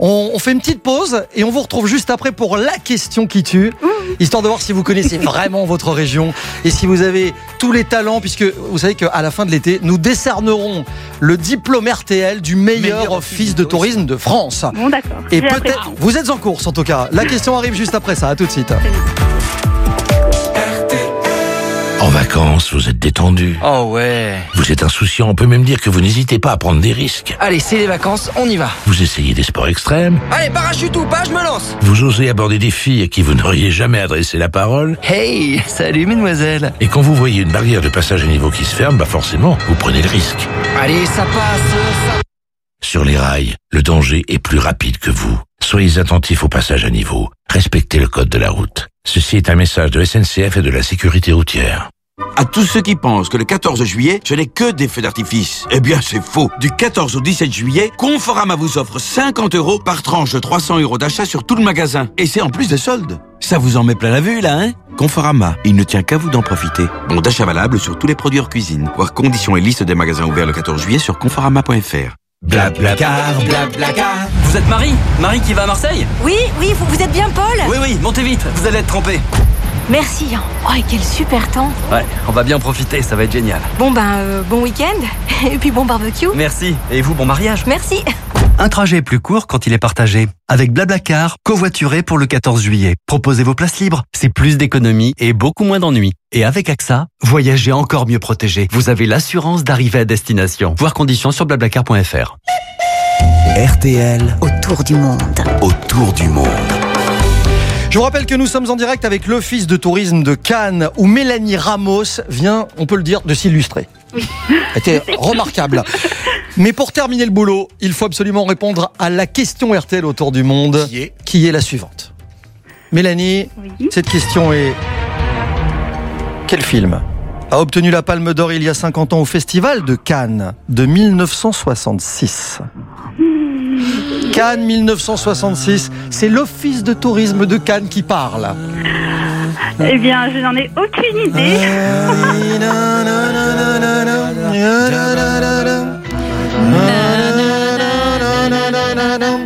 On, on fait une petite pause et on vous retrouve juste après pour la question qui tue, histoire de voir si vous connaissez vraiment votre région et si vous avez tous les talents, puisque vous savez qu'à la fin de l'été, nous décernerons le diplôme RTL du meilleur office de tourisme de France. Bon, d'accord. Et peut-être, vous êtes en course en tout cas. La question arrive juste après ça. À tout de suite. En vacances, vous êtes détendu. Oh ouais. Vous êtes insouciant, on peut même dire que vous n'hésitez pas à prendre des risques. Allez, c'est les vacances, on y va. Vous essayez des sports extrêmes, Allez, parachute ou pas, je me lance. vous osez aborder des filles à qui vous n'auriez jamais adressé la parole, Hey, salut mesdemoiselles. et quand vous voyez une barrière de passage à niveau qui se ferme, bah forcément, vous prenez le risque. Allez, ça passe. Ça... Sur les rails, le danger est plus rapide que vous. Soyez attentifs au passage à niveau. Respectez le code de la route. Ceci est un message de SNCF et de la sécurité routière. À tous ceux qui pensent que le 14 juillet, ce n'est que des feux d'artifice. Eh bien, c'est faux. Du 14 au 17 juillet, Conforama vous offre 50 euros par tranche de 300 euros d'achat sur tout le magasin. Et c'est en plus des soldes. Ça vous en met plein la vue, là, hein? Conforama, il ne tient qu'à vous d'en profiter. Bon d'achat valable sur tous les produits hors cuisine. Voir conditions et liste des magasins ouverts le 14 juillet sur conforama.fr. Blablacar, blablacar. Vous êtes Marie Marie qui va à Marseille Oui, oui, vous, vous êtes bien Paul Oui, oui, montez vite, vous allez être trempé. Merci. hein. Oh, et quel super temps. Ouais, on va bien profiter, ça va être génial. Bon ben, euh, bon week-end. Et puis bon barbecue. Merci. Et vous, bon mariage Merci. Un trajet est plus court quand il est partagé. Avec Blablacar, covoituré pour le 14 juillet. Proposez vos places libres, c'est plus d'économies et beaucoup moins d'ennuis. Et avec AXA, voyagez encore mieux protégé. Vous avez l'assurance d'arriver à destination. Voir conditions sur blablacar.fr. RTL Autour du monde. autour du monde. Je vous rappelle que nous sommes en direct avec l'Office de tourisme de Cannes où Mélanie Ramos vient, on peut le dire, de s'illustrer. C'était remarquable. Mais pour terminer le boulot, il faut absolument répondre à la question RTL autour du monde, qui est, la suivante. Mélanie, cette question est quel film a obtenu la Palme d'Or il y a 50 ans au Festival de Cannes de 1966 Cannes 1966, c'est l'Office de tourisme de Cannes qui parle. Eh bien, je n'en ai aucune idée.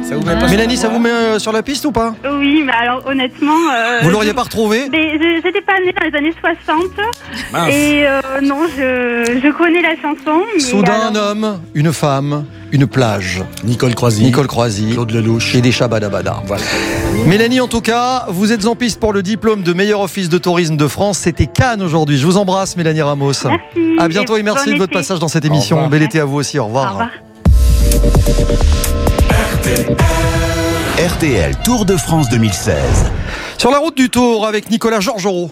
Ça vous met pas Mélanie, ça vous met euh, sur la piste ou pas? Oui, mais alors honnêtement. euh, Vous l'auriez je- pas retrouvé Mais je- J'étais pas née dans les années 60. Mince. Et euh, non, je, je connais la chanson. Mais Soudain, alors- un homme, une femme, une plage. Nicole Croisy. Nicole Croisy. Claude Lelouch. Et des Shabadabada. Mélanie, en tout cas, vous êtes en piste pour le diplôme de meilleur office de tourisme de France. C'était Cannes aujourd'hui. Je vous embrasse, Mélanie Ramos. Merci. À bientôt et, Et merci bon de votre été. passage dans cette Au émission. revoir. Bel été à vous aussi. Au Au revoir. RTL Tour de France 2016. Sur la route du Tour avec Nicolas Georgerot.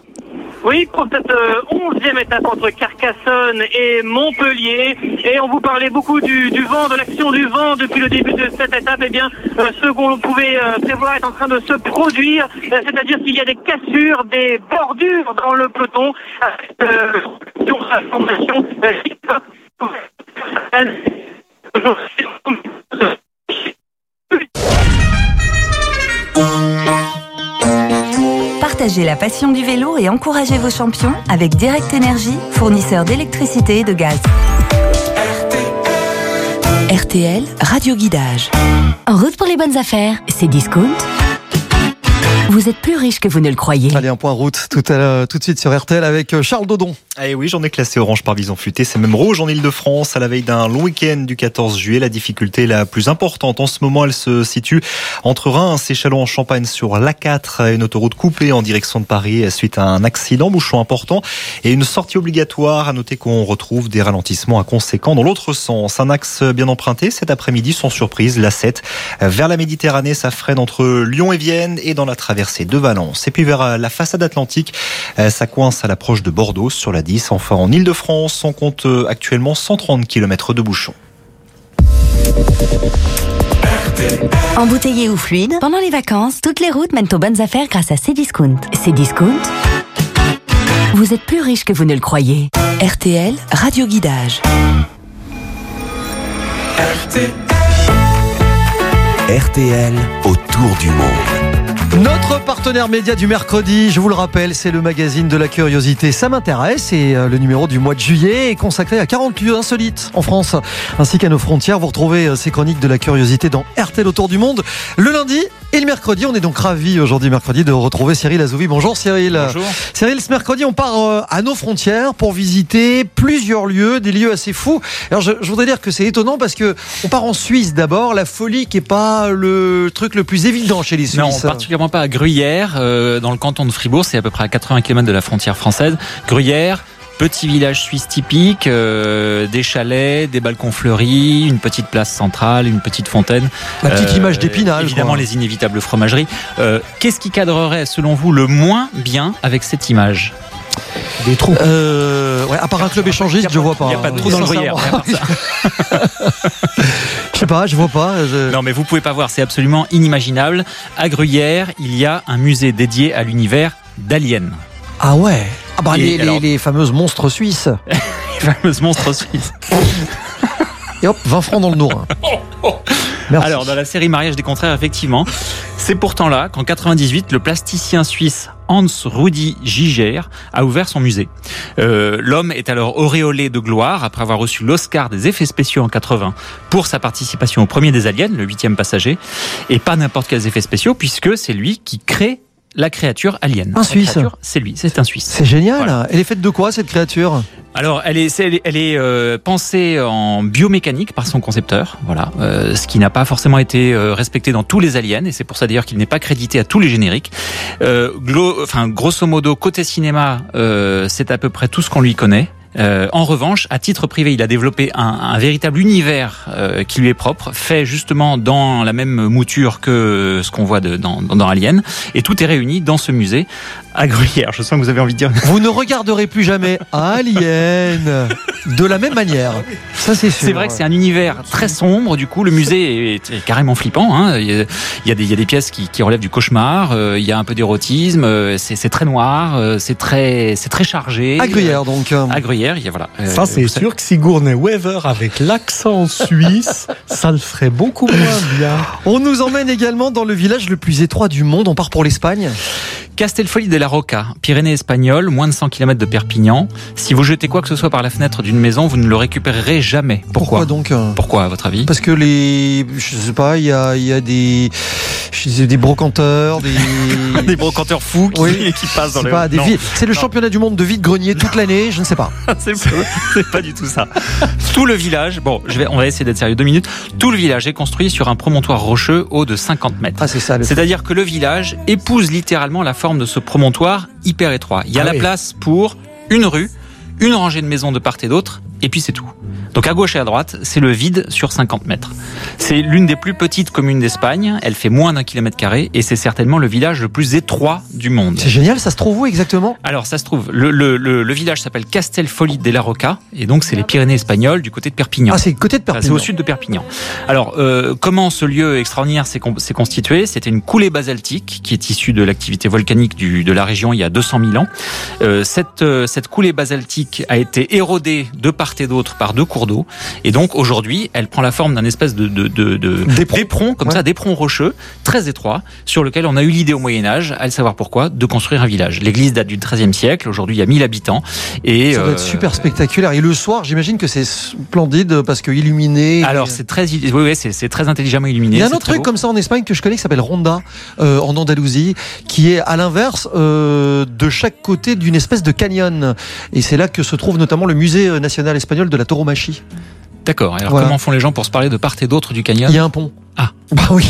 Oui, pour cette euh, onzième étape entre Carcassonne et Montpellier. Et on vous parlait beaucoup du, du vent, de l'action du vent depuis le début de cette étape. Eh bien, euh, ce qu'on pouvait euh, prévoir est en train de se produire. Euh, C'est-à-dire qu'il y a des cassures, des bordures dans le peloton. Sur la formation. Partagez la passion du vélo et encouragez vos champions avec Direct Énergie, fournisseur d'électricité et de gaz. RTL, radio guidage. En route pour les bonnes affaires, c'est Discount. Vous êtes plus riche que vous ne le croyez. Allez, un point route tout, à l'heure- tout de suite sur RTL avec euh, Charles Dodon. Eh oui, j'en ai classé orange par bison futé. C'est même rouge en Ile-de-France à la veille d'un long week-end du 14 juillet. La difficulté la plus importante en ce moment, elle se situe entre Reims et Châlons-en-Champagne sur l'A4, une autoroute coupée en direction de Paris suite à un accident, bouchon important et une sortie obligatoire. À noter qu'on retrouve des ralentissements à conséquents dans l'autre sens. Un axe bien emprunté cet après-midi, sans surprise, l'A7 vers la Méditerranée. Ça freine entre Lyon et Vienne et dans la traversée de Valence. Et puis vers la façade atlantique, ça coince à l'approche de Bordeaux sur la 10. Enfin, en Ile-de-France, on compte euh, actuellement 130 km de bouchons. Embouteillé ou fluide, pendant les vacances, toutes les routes mènent aux bonnes affaires grâce à Cdiscount. Cdiscount, vous êtes plus riche que vous ne le croyez. RTL, radio guidage. RTL autour du monde. Notre partenaire média du mercredi, je vous le rappelle, c'est le magazine de la curiosité. Ça m'intéresse et euh, le numéro du mois de juillet est consacré à 40 lieux insolites en France ainsi qu'à nos frontières. Vous retrouvez euh, ces chroniques de la curiosité dans RTL autour du monde le lundi et le mercredi. On est donc ravis aujourd'hui mercredi de retrouver Cyril Azouvi. Bonjour Cyril. Bonjour. Cyril, ce mercredi, on part euh, à nos frontières pour visiter plusieurs lieux, des lieux assez fous. Alors je, je voudrais dire que c'est étonnant parce que on part en Suisse d'abord, la folie qui est pas le truc le plus évident chez les Suisses. Non, particulièrement pas à Gruyère, euh, dans le canton de Fribourg, c'est à peu près à 80 km de la frontière française. Gruyère, petit village suisse typique, euh, des chalets, des balcons fleuris, une petite place centrale, une petite fontaine. La petite image d'Épinal, Évidemment, quoi. les inévitables fromageries. Euh, Qu'est-ce qui cadrerait, selon vous, le moins bien avec cette image? Des trous. Euh, ouais, à part un club échangiste, je vois pas. Il n'y a pas de trou dans le gruyère. Je sais pas, je vois pas. je- Non, mais vous pouvez pas voir, c'est absolument inimaginable. À Gruyère, il y a un musée dédié à l'univers d'Alien. Ah ouais. Ah bah les, les- fameuses monstres suisses. Les fameuses monstres suisses. Et hop, 20 francs dans le nour. Merci. Alors, dans la série Mariage des contraires, effectivement, c'est pourtant là qu'en 98, le plasticien suisse Hans Rudi Giger a ouvert son musée. Euh, L'homme est alors auréolé de gloire après avoir reçu l'Oscar des effets spéciaux en 80 pour sa participation au premier des aliens, le huitième passager, et pas n'importe quels effets spéciaux puisque c'est lui qui crée la créature alien. Un La Suisse. C'est lui, c'est un Suisse. C'est génial. Voilà. Elle est faite de quoi cette créature? Alors, elle est, elle est, elle est, euh, pensée en biomécanique par son concepteur, voilà, euh, ce qui n'a pas forcément été euh, respecté dans tous les aliens, et c'est pour ça d'ailleurs qu'il n'est pas crédité à tous les génériques. Euh, glo- enfin, grosso modo, côté cinéma, euh, c'est à peu près tout ce qu'on lui connaît. Euh, en revanche, à titre privé, il a développé un, véritable univers euh, qui lui est propre, fait justement dans la même mouture que ce qu'on voit dans, dans Alien, et tout est réuni dans ce musée à Gruyère. Je sens que vous avez envie de dire. Vous ne regarderez plus jamais Alien de la même manière. Ça c'est sûr. C'est vrai que c'est un univers très sombre. Du coup, le musée est, est carrément flippant. Hein. Il, y a, il, y a des, il y a des pièces qui, qui relèvent du cauchemar. euh, il y a un peu d'érotisme. euh, c'est très noir. euh, c'est très, c'est très chargé. À Gruyère donc. À Gruyère, il y a voilà. Ça, c'est sûr que Sigourney Weaver avec l'accent suisse, ça le ferait beaucoup moins bien. On nous emmène également dans le village le plus étroit du monde. On part pour l'Espagne. Castelfolie de la Roca, Pyrénées espagnoles, moins de 100 km de Perpignan. Si vous jetez quoi que ce soit par la fenêtre d'une maison, vous ne le récupérerez jamais. Pourquoi, Pourquoi donc euh? Pourquoi, à votre avis? Parce que les. Je sais pas, il y a, y a des. sais, des brocanteurs, des. Des brocanteurs fous qui, Oui. qui passent dans les pas, des Non. vides- C'est le championnat du monde de vide-grenier toute l'année, je ne sais pas. c'est c'est pas du tout ça. Tout le village, bon, je vais, on va essayer d'être sérieux deux minutes. Tout le village est construit sur un promontoire rocheux haut de 50 mètres. Ah, c'est ça. C'est-à-dire que le village épouse littéralement la forme de ce promontoire hyper étroit. Il y a Ah la oui. place pour une rue, une rangée de maisons de part et d'autre, et puis c'est tout. Donc à gauche et à droite, c'est le vide sur 50 mètres. C'est l'une des plus petites communes d'Espagne. Elle fait moins d'un kilomètre carré et c'est certainement le village le plus étroit du monde. C'est génial, ça se trouve où exactement? Alors, ça se trouve, le, le, le, le village s'appelle Castelfolit de la Roca, et donc c'est les Pyrénées espagnoles du côté de Perpignan. Ah, c'est côté de Enfin, C'est Perpignan. au sud de Perpignan. Alors, euh, comment ce lieu extraordinaire s'est con- s'est constitué? C'était une coulée basaltique qui est issue de l'activité volcanique du, de la région il y a 200 000 ans. Euh, cette, euh, cette coulée basaltique a été érodée de part et d'autre par deux cours d'eau, et donc aujourd'hui, elle prend la forme d'un espèce de, de, de, de d'éperon, comme ça, d'éperon rocheux, très étroit, sur lequel on a eu l'idée au Moyen Âge, à le savoir pourquoi, de construire un village. L'église date du XIIIe siècle. Aujourd'hui, il y a 1000 habitants. Et Ça doit être euh, super spectaculaire. Et le soir, j'imagine que c'est splendide parce que illuminé. Alors c'est très, oui, oui, c'est c'est très intelligemment illuminé. Il y a un autre truc beau. comme ça en Espagne que je connais qui s'appelle Ronda euh, en Andalousie, qui est à l'inverse euh, de chaque côté d'une espèce de canyon. Et c'est là que se trouve notamment le musée national espagnol de la tauromachie. D'accord. Alors Voilà. comment font les gens pour se parler de part et d'autre du canyon Il y a un pont. Ah. Bah oui.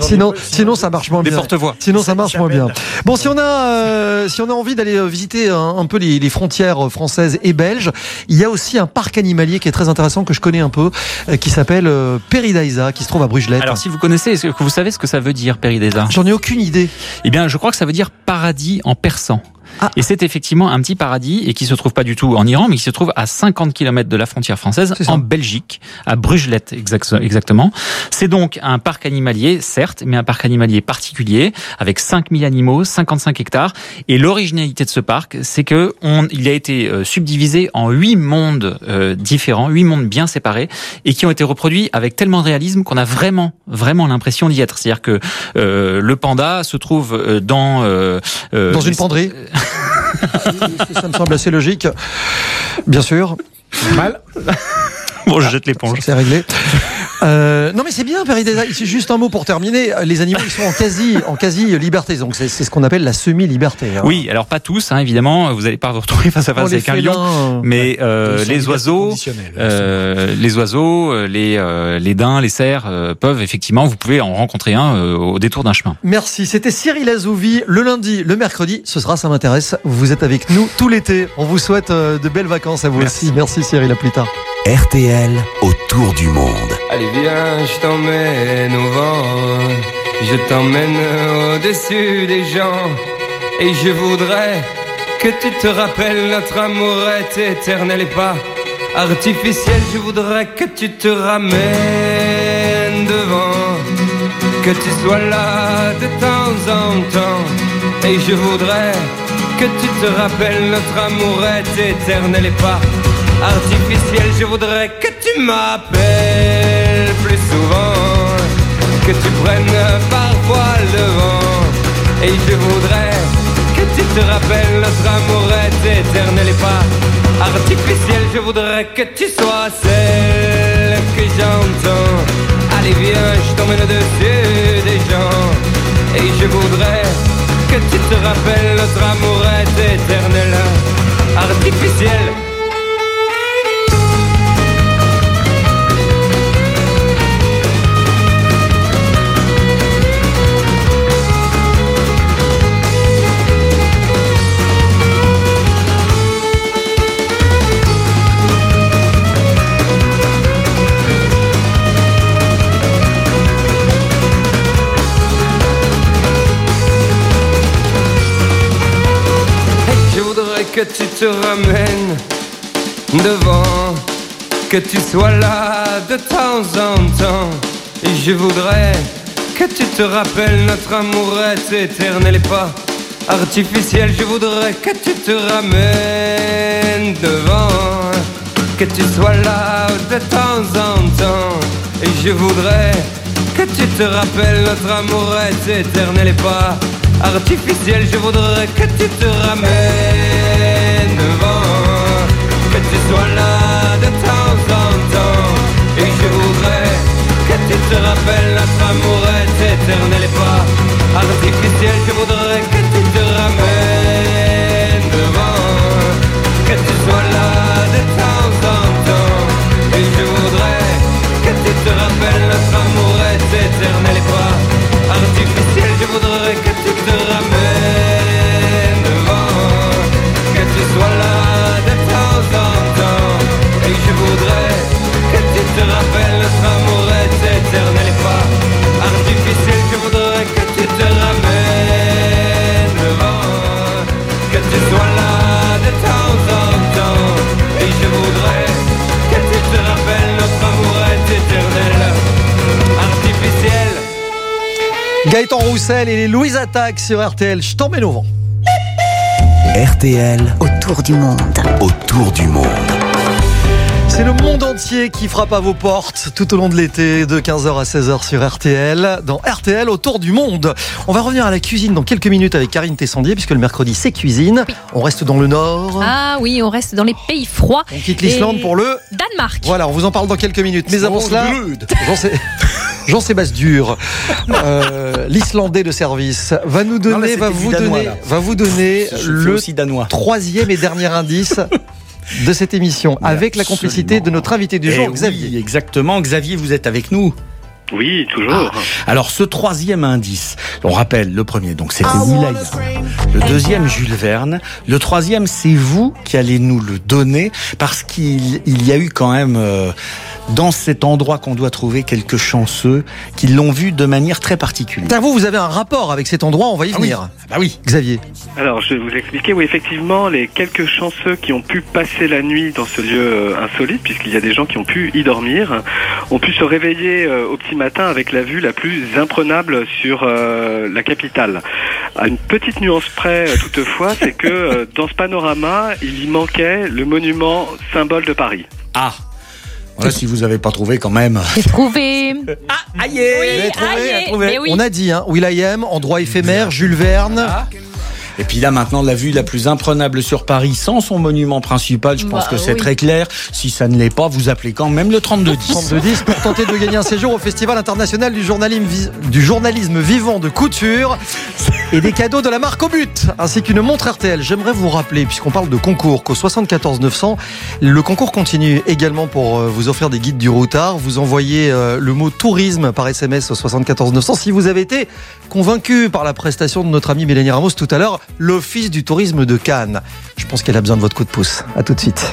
sinon, sinon ça marche moins Des bien. porte-voix. Sinon ça marche moins bien. Bon, si on a, euh, si on a envie d'aller euh, visiter un, un peu les, les frontières euh, françaises et belges, il y a aussi un parc animalier qui est très intéressant que je connais un peu, euh, qui s'appelle euh, Peridaisa, qui se trouve à Brugelette. Alors si vous connaissez, est-ce que vous savez ce que ça veut dire Péridésa J'en ai aucune idée. Eh bien, je crois que ça veut dire paradis en persan. Ah. Et c'est effectivement un petit paradis et qui se trouve pas du tout en Iran, mais qui se trouve à 50 km de la frontière française, en Belgique, à Brugelette exact- exactement. C'est donc un parc animalier, certes, mais un parc animalier particulier, avec 5000 animaux, 55 hectares. Et l'originalité de ce parc, c'est que on, il a été euh, subdivisé en huit mondes euh, différents, huit mondes bien séparés, et qui ont été reproduits avec tellement de réalisme qu'on a vraiment, vraiment l'impression d'y être. C'est-à-dire que euh, le panda se trouve euh, dans euh, euh, Dans une penderie. Ça me semble assez logique. Bien sûr. Mal. bon, je jette l'éponge. C'est réglé. Euh, non mais c'est bien. C'est juste un mot pour terminer. Les animaux ils sont en quasi en quasi liberté. Donc c'est c'est ce qu'on appelle la semi-liberté. hein. Oui, alors pas tous, hein, évidemment. Vous n'allez pas vous retrouver face à face avec un lion, mais euh, sont les oiseaux, euh, les oiseaux, euh, les euh, les daims, les cerfs euh, peuvent effectivement. Vous pouvez en rencontrer un euh, au détour d'un chemin. Merci. C'était Cyril Azouvi. Le lundi, le mercredi, ce sera ça m'intéresse. Vous êtes avec nous tout l'été. On vous souhaite euh, de belles vacances à vous aussi. Merci Cyril. À plus tard. RTL autour du monde. Allez viens, je t'emmène au vent, je t'emmène au-dessus des gens, et je voudrais que tu te rappelles notre amour est éternel et pas artificiel. Je voudrais que tu te ramènes devant, que tu sois là de temps en temps, et je voudrais que tu te rappelles notre amour est éternel et pas artificiel. Je voudrais que tu m'appelles que tu prennes parfois le vent. Et je voudrais que tu te rappelles notre amour est éternel et pas artificiel. Je voudrais que tu sois celle que j'entends. Allez viens, je t'emmène au-dessus des gens. Et je voudrais que tu te rappelles notre amour est éternel, artificiel. Que tu te ramènes devant, que tu sois là de temps en temps. Et je voudrais que tu te rappelles notre amour est éternel et pas artificiel. Je voudrais que tu te ramènes devant, que tu sois là de temps en temps. Et je voudrais que tu te rappelles notre amour est éternel et pas artificiel, je voudrais que tu te ramènes que tu sois là de temps en temps. Et je voudrais que tu te rappelles notre amour est éternel et pas artificiel, je voudrais que tu te ramènes devant, que tu sois là de temps en temps. Et je voudrais que tu te rappelles notre amour est éternel et pas Gaëtan Roussel et les Louise Attaque sur RTL. Je t'emmène au vent. RTL, Autour du monde. autour du monde. C'est le monde entier qui frappe à vos portes tout au long de l'été, de 15h à 16h sur RTL, dans RTL autour du monde. On va revenir à la cuisine dans quelques minutes avec Karine Tessandier, puisque le mercredi c'est cuisine. On reste dans le nord. Ah oui, on reste dans les pays froids. On quitte l'Islande pour le Danemark. Voilà, on vous en parle dans quelques minutes. Mais avant cela, Jean-Sébastien Dur, euh, l'Islandais de service, va nous Non, là, donner, va vous danois, donner, va vous le aussi danois. troisième et dernier indice de cette émission, avec la complicité de notre invité du Eh jour, oui, Xavier. exactement. Xavier, vous êtes avec nous Oui, toujours. Alors ce troisième indice, on rappelle le premier, donc c'était Will.i.am. Le deuxième, Jules Verne. Le troisième, c'est vous qui allez nous le donner parce qu'il il y a eu quand même euh, dans cet endroit qu'on doit trouver quelques chanceux qui l'ont vu de manière très particulière. Putain, vous, vous avez un rapport avec cet endroit, on va y Ah oui. venir. Bah oui. Xavier. Alors, je vais vous expliquer, oui, effectivement, les quelques chanceux qui ont pu passer la nuit dans ce lieu euh, insolite, puisqu'il y a des gens qui ont pu y dormir, ont pu se réveiller euh, au petit matin avec la vue la plus imprenable sur euh, la capitale. À une petite nuance près, euh, toutefois, c'est que euh, dans ce panorama, il y manquait le monument symbole de Paris. Ah voilà, si vous n'avez pas trouvé quand même. J'ai trouvé. Ah, aïe Oui, trouvé, aïe, trouvé. oui. On a dit, hein, Will.i.am, endroit éphémère, Jules Verne. Et puis là maintenant la vue la plus imprenable sur Paris sans son monument principal, je pense Bah, que c'est oui. très clair. Si ça ne l'est pas, vous appelez quand même le 3210. 3210 pour tenter de gagner un séjour au Festival international du journalisme, vi- du journalisme vivant de couture et des cadeaux de la marque au but, ainsi qu'une montre RTL. J'aimerais vous rappeler, puisqu'on parle de concours, qu'au 74 900, le concours continue également pour euh, vous offrir des guides du routard. Vous envoyez euh, le mot tourisme par SMS au 74 900. Si vous avez été convaincu par la prestation de notre amie Mélanie Ramos tout à l'heure, l'Office du tourisme de Cannes. Je pense qu'elle a besoin de votre coup de pouce. À tout de suite.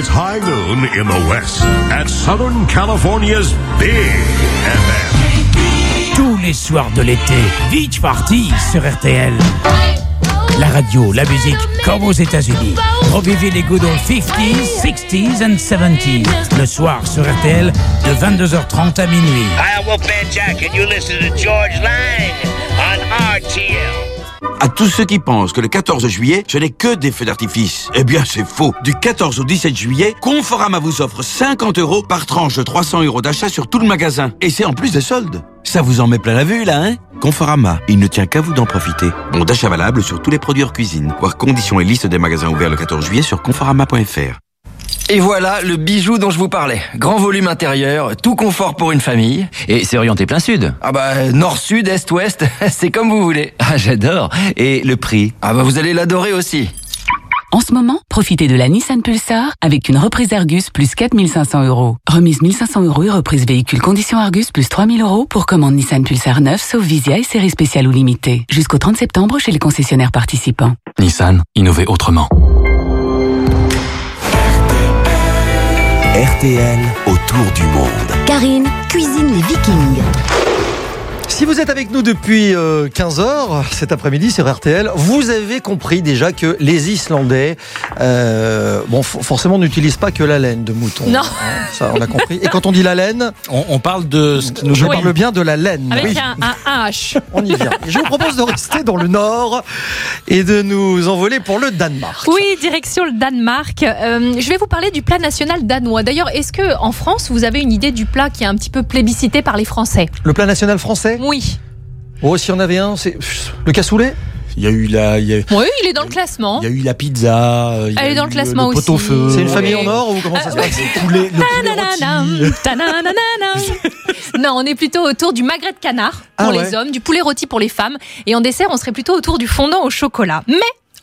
It's high noon in the West at Southern California's Big FM. Tous les soirs de l'été, Beach Party sur RTL. La radio, la musique, comme aux États-Unis. Revivez les good old 50s, 60s and 70s. Le soir sur RTL de 22h30 à minuit. Hi, Wolfman Jack, and you listen to George Lang on RTL. À tous ceux qui pensent que le 14 juillet, je n'ai que des feux d'artifice. Eh bien, c'est faux. Du 14 au 17 juillet, Conforama vous offre 50 euros par tranche de 300 euros d'achat sur tout le magasin. Et c'est en plus des soldes. Ça vous en met plein la vue, là, hein? Conforama, il ne tient qu'à vous d'en profiter. Bon d'achat valable sur tous les produits hors cuisine. Voir conditions et liste des magasins ouverts le 14 juillet sur conforama.fr. Et voilà le bijou dont je vous parlais. Grand volume intérieur, tout confort pour une famille. Et c'est orienté plein sud. Ah bah nord, sud, est, ouest, c'est comme vous voulez. Ah j'adore. Et le prix? Ah bah vous allez l'adorer aussi. En ce moment, profitez de la Nissan Pulsar avec une reprise Argus plus 4500 euros. Remise 1500 euros et reprise véhicule condition Argus plus 3000 euros pour commande Nissan Pulsar 9 sauf Visia et série spéciale ou limitée. Jusqu'au 30 septembre chez les concessionnaires participants. Nissan, innover autrement. RTL autour du monde. Karine cuisine les Vikings. Si vous êtes avec nous depuis 15h cet après-midi sur RTL, vous avez compris déjà que les Islandais, euh, bon, forcément, n'utilisent pas que la laine de mouton. Non. Hein, ça, on l'a compris. Et quand on dit la laine, on, on parle de ce qui nous Je Oui. parle bien de la laine. Avec Oui. un, un H. On y vient. Et je vous propose de rester dans le nord et de nous envoler pour le Danemark. Oui, direction le Danemark. Euh, je vais vous parler du plat national danois. D'ailleurs, est-ce que en France, vous avez une idée du plat qui est un petit peu plébiscité par les Français? Le plat national français? Oui. Oh, s'il y en avait un, c'est le cassoulet? Il y a eu la, il y a, Oui, il est dans le classement. il y a eu la pizza. il y a Elle est dans le classement le pot au aussi. feu. C'est une famille Oui. en or ou comment ça se Ah, passe? Le poulet. Non, on est plutôt autour du magret de canard pour Ah les ouais. hommes, du poulet rôti pour les femmes, et en dessert, on serait plutôt autour du fondant au chocolat. Mais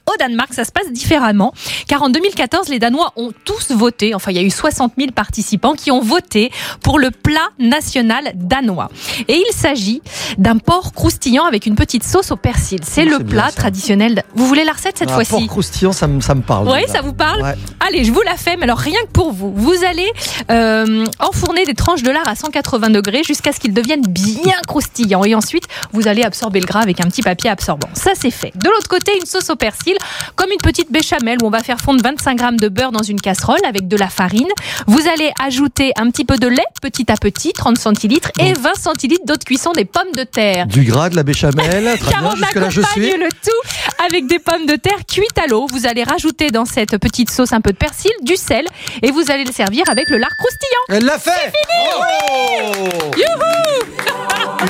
au Danemark, ça se passe différemment, car en 2014, les Danois ont tous voté, enfin il y a eu 60 000 participants qui ont voté pour le plat national danois. Et il s'agit d'un porc croustillant avec une petite sauce au persil. C'est le plat traditionnel. Vous voulez la recette cette Ah, fois-ci Porc croustillant, ça me, ça me parle. oui, ça vous parle Ouais. Allez, je vous la fais, mais alors rien que pour vous. Vous allez euh, enfourner des tranches de lard à 180 degrés jusqu'à ce qu'ils deviennent bien croustillants. Et ensuite, vous allez absorber le gras avec un petit papier absorbant. Ça, c'est fait. De l'autre côté, une sauce au persil, comme une petite béchamel où on va faire fondre 25 grammes de beurre dans une casserole avec de la farine. Vous allez ajouter un petit peu de lait petit à petit, 30 centilitres, et 20 centilitres d'eau de cuisson des pommes de terre. Du gras, de la béchamel, très bien, jusque-là je suis. le tout avec des pommes de terre cuites à l'eau. Vous allez rajouter dans cette petite sauce un peu de persil, du sel et vous allez le servir avec le lard croustillant. Elle l'a fait Oh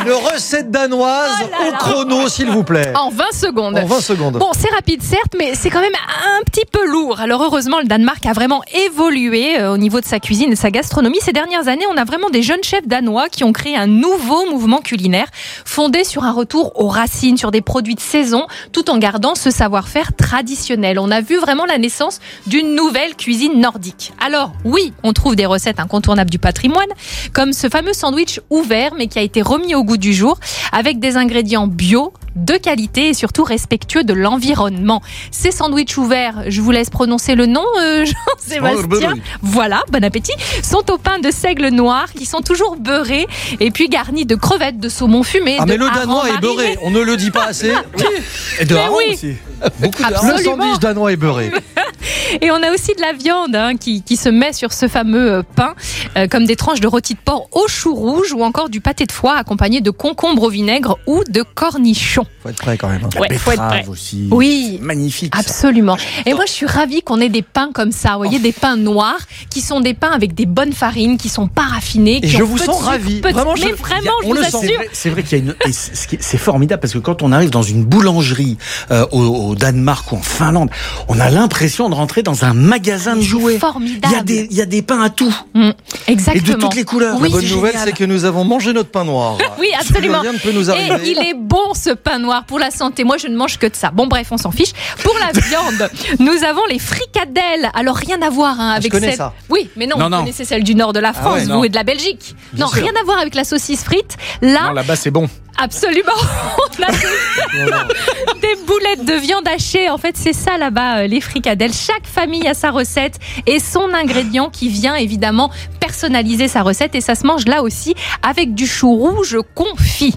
Une recette danoise Oh au chrono, s'il vous plaît. En 20 secondes. En 20 secondes. Bon, c'est rapide certes, mais c'est quand même un petit peu lourd. Alors heureusement, le Danemark a vraiment évolué euh, au niveau de sa cuisine et de sa gastronomie. Ces dernières années, on a vraiment des jeunes chefs danois qui ont créé un nouveau mouvement culinaire fondé sur un retour aux racines, sur des produits de saison, tout en gardant ce savoir-faire traditionnel. On a vu vraiment la naissance d'une nouvelle cuisine nordique. Alors oui, on trouve des recettes incontournables du patrimoine, comme ce fameux sandwich ouvert, mais qui a été remis au goût du jour, avec des ingrédients bio, de qualité et surtout respectueux de l'environnement. Ces sandwichs ouverts, je vous laisse prononcer le nom, euh, Jean-Sébastien. Voilà, bon appétit. Sont au pain de seigle noir, qui sont toujours beurrés et puis garnis de crevettes, de saumon fumé. Ah de mais le danois est beurré, on ne le dit pas assez. Et de hareng oui. aussi. Beaucoup de Le sandwich danois est beurré. Et on a aussi de la viande hein, qui, qui se met sur ce fameux euh, pain, euh, comme des tranches de rôti de porc au chou rouge ou encore du pâté de foie accompagné de concombre au vinaigre ou de cornichons. Faut être prêt quand même. Ouais, faut être prêt. Aussi. Oui. Magnifique. ça. Absolument. Et moi, je suis ravie qu'on ait des pains comme ça. Vous voyez, des pains noirs qui sont des pains avec des bonnes farines, qui sont pas raffinés. Et qui je ont vous sens sucre, ravi. peu de- Vraiment, je- mais vraiment, a- je on vous le sent. C'est assure. vrai, c'est vrai qu'il y a une. et c'est- formidable parce que quand on arrive dans une boulangerie euh, au, au Danemark ou en Finlande, on a l'impression de rentrer dans un magasin de jouets. Formidable. Il y a des, il y a des pains à tout. Mm, Et exactement. de toutes les couleurs. Oui, La bonne nouvelle, c'est que nous avons mangé notre pain noir. Oui, absolument. Rien ne peut nous Et arriver. il est bon ce pain noir pour la santé. Moi, je ne mange que de ça. Bon, bref, on s'en fiche. Pour la viande, nous avons les fricadelles. Alors, rien à voir hein, Ah, je avec celle. ça. Oui, mais non, Non, vous non. connaissez celle du nord de la France, ouais, vous et de la Belgique. Bien non, sûr. rien à voir avec la saucisse frite. Là, Non, là-bas, c'est bon. Absolument. On a des, des boulettes de viande hachée. En fait, c'est ça là-bas, euh, les fricadelles. Chaque famille a sa recette et son ingrédient qui vient évidemment personnaliser sa recette. Et ça se mange là aussi avec du chou rouge confit.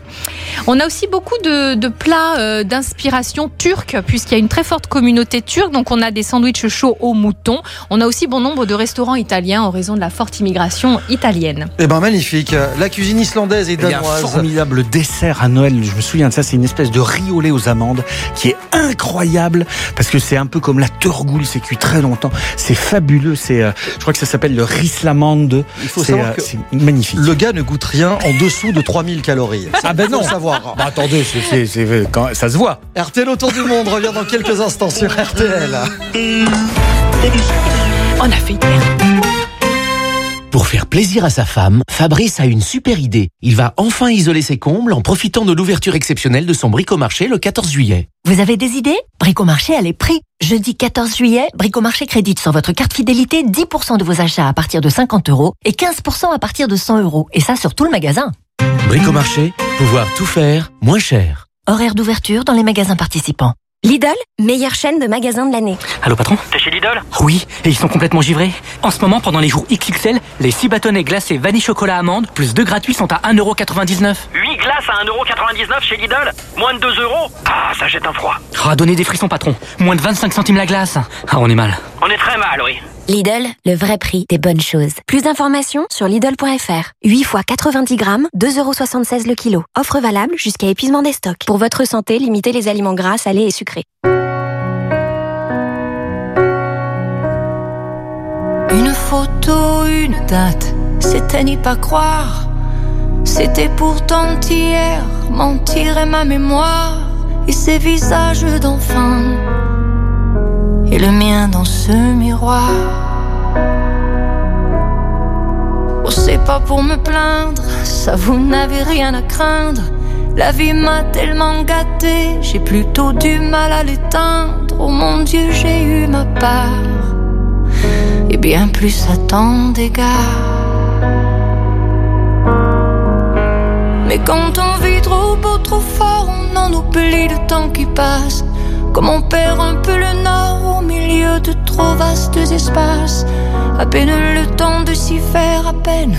On a aussi beaucoup de, de plats euh, d'inspiration turque, puisqu'il y a une très forte communauté turque. Donc, on a des sandwichs chauds au mouton. On a aussi bon nombre de restaurants italiens en raison de la forte immigration italienne. Eh ben magnifique. La cuisine islandaise et y a un danoise. formidable dessert à Noël. Je me souviens de ça. C'est une espèce de riz au lait aux amandes qui est incroyable parce que c'est un peu comme la turgoule. C'est cuit très longtemps. C'est fabuleux. C'est, euh, je crois que ça s'appelle le rislamande. Il faut C'est, savoir euh, que c'est magnifique. Le gars ne goûte rien en dessous de 3000 calories. Ah ben non. savoir. Bah attendez, c'est, c'est- c'est- quand- ça se voit. RTL autour du monde revient dans quelques instants sur RTL. On a fait. Pour faire plaisir à sa femme, Fabrice a une super idée. Il va enfin isoler ses combles en profitant de l'ouverture exceptionnelle de son bricomarché le 14 juillet. Vous avez des idées? Bricomarché a les prix. Jeudi 14 juillet, Bricomarché crédite sur votre carte fidélité 10% de vos achats à partir de 50 euros et 15% à partir de 100 euros. Et ça sur tout le magasin. Bricomarché, pouvoir tout faire moins cher. Horaire d'ouverture dans les magasins participants. Lidl, meilleure chaîne de magasins de l'année. Allô patron T'es chez Lidl Oui, et ils sont complètement givrés. En ce moment, pendant les jours XXL, les 6 bâtonnets glacés vanille chocolat amande plus 2 gratuits sont à 1,99€. 8 glaces à 1,99€ chez Lidl Moins de 2 euros Ah, ça jette un froid. Ah, donnez des frissons, patron. Moins de 25 centimes la glace. Ah, on est mal. On est très mal, oui. Lidl, le vrai prix des bonnes choses. Plus d'informations sur Lidl.fr. 8 fois 90 grammes, 2,76€ le kilo. Offre valable jusqu'à épuisement des stocks. Pour votre santé, limitez les aliments gras, salés et sucrés. Une photo, une date, c'était n'y pas croire. C'était pourtant hier, mentir est ma mémoire. Et ces visages d'enfants, et le mien dans ce miroir. Oh, c'est pas pour me plaindre, ça vous n'avez rien à craindre. La vie m'a tellement gâté, j'ai plutôt du mal à l'éteindre. Oh mon Dieu, j'ai eu ma part et bien plus à tant d'égards. Mais quand on vit trop beau, trop fort, on en oublie le temps qui passe. Comme on perd un peu le nord au milieu de trop vastes espaces. À peine le temps de s'y faire, à peine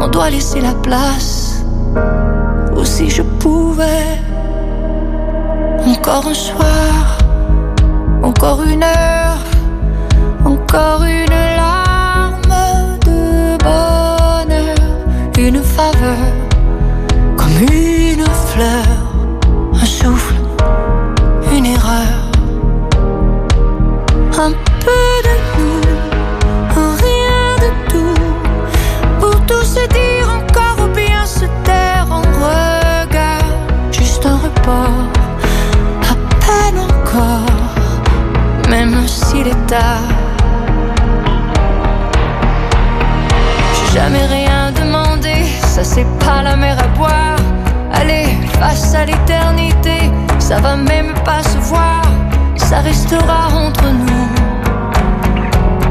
on doit laisser la place. Ou si je pouvais, encore un soir, encore une heure, encore une larme de bonheur, une faveur, comme une fleur, J'ai jamais rien demandé, ça c'est pas la mer à boire. Allez, face à l'éternité, ça va même pas se voir, ça restera entre nous.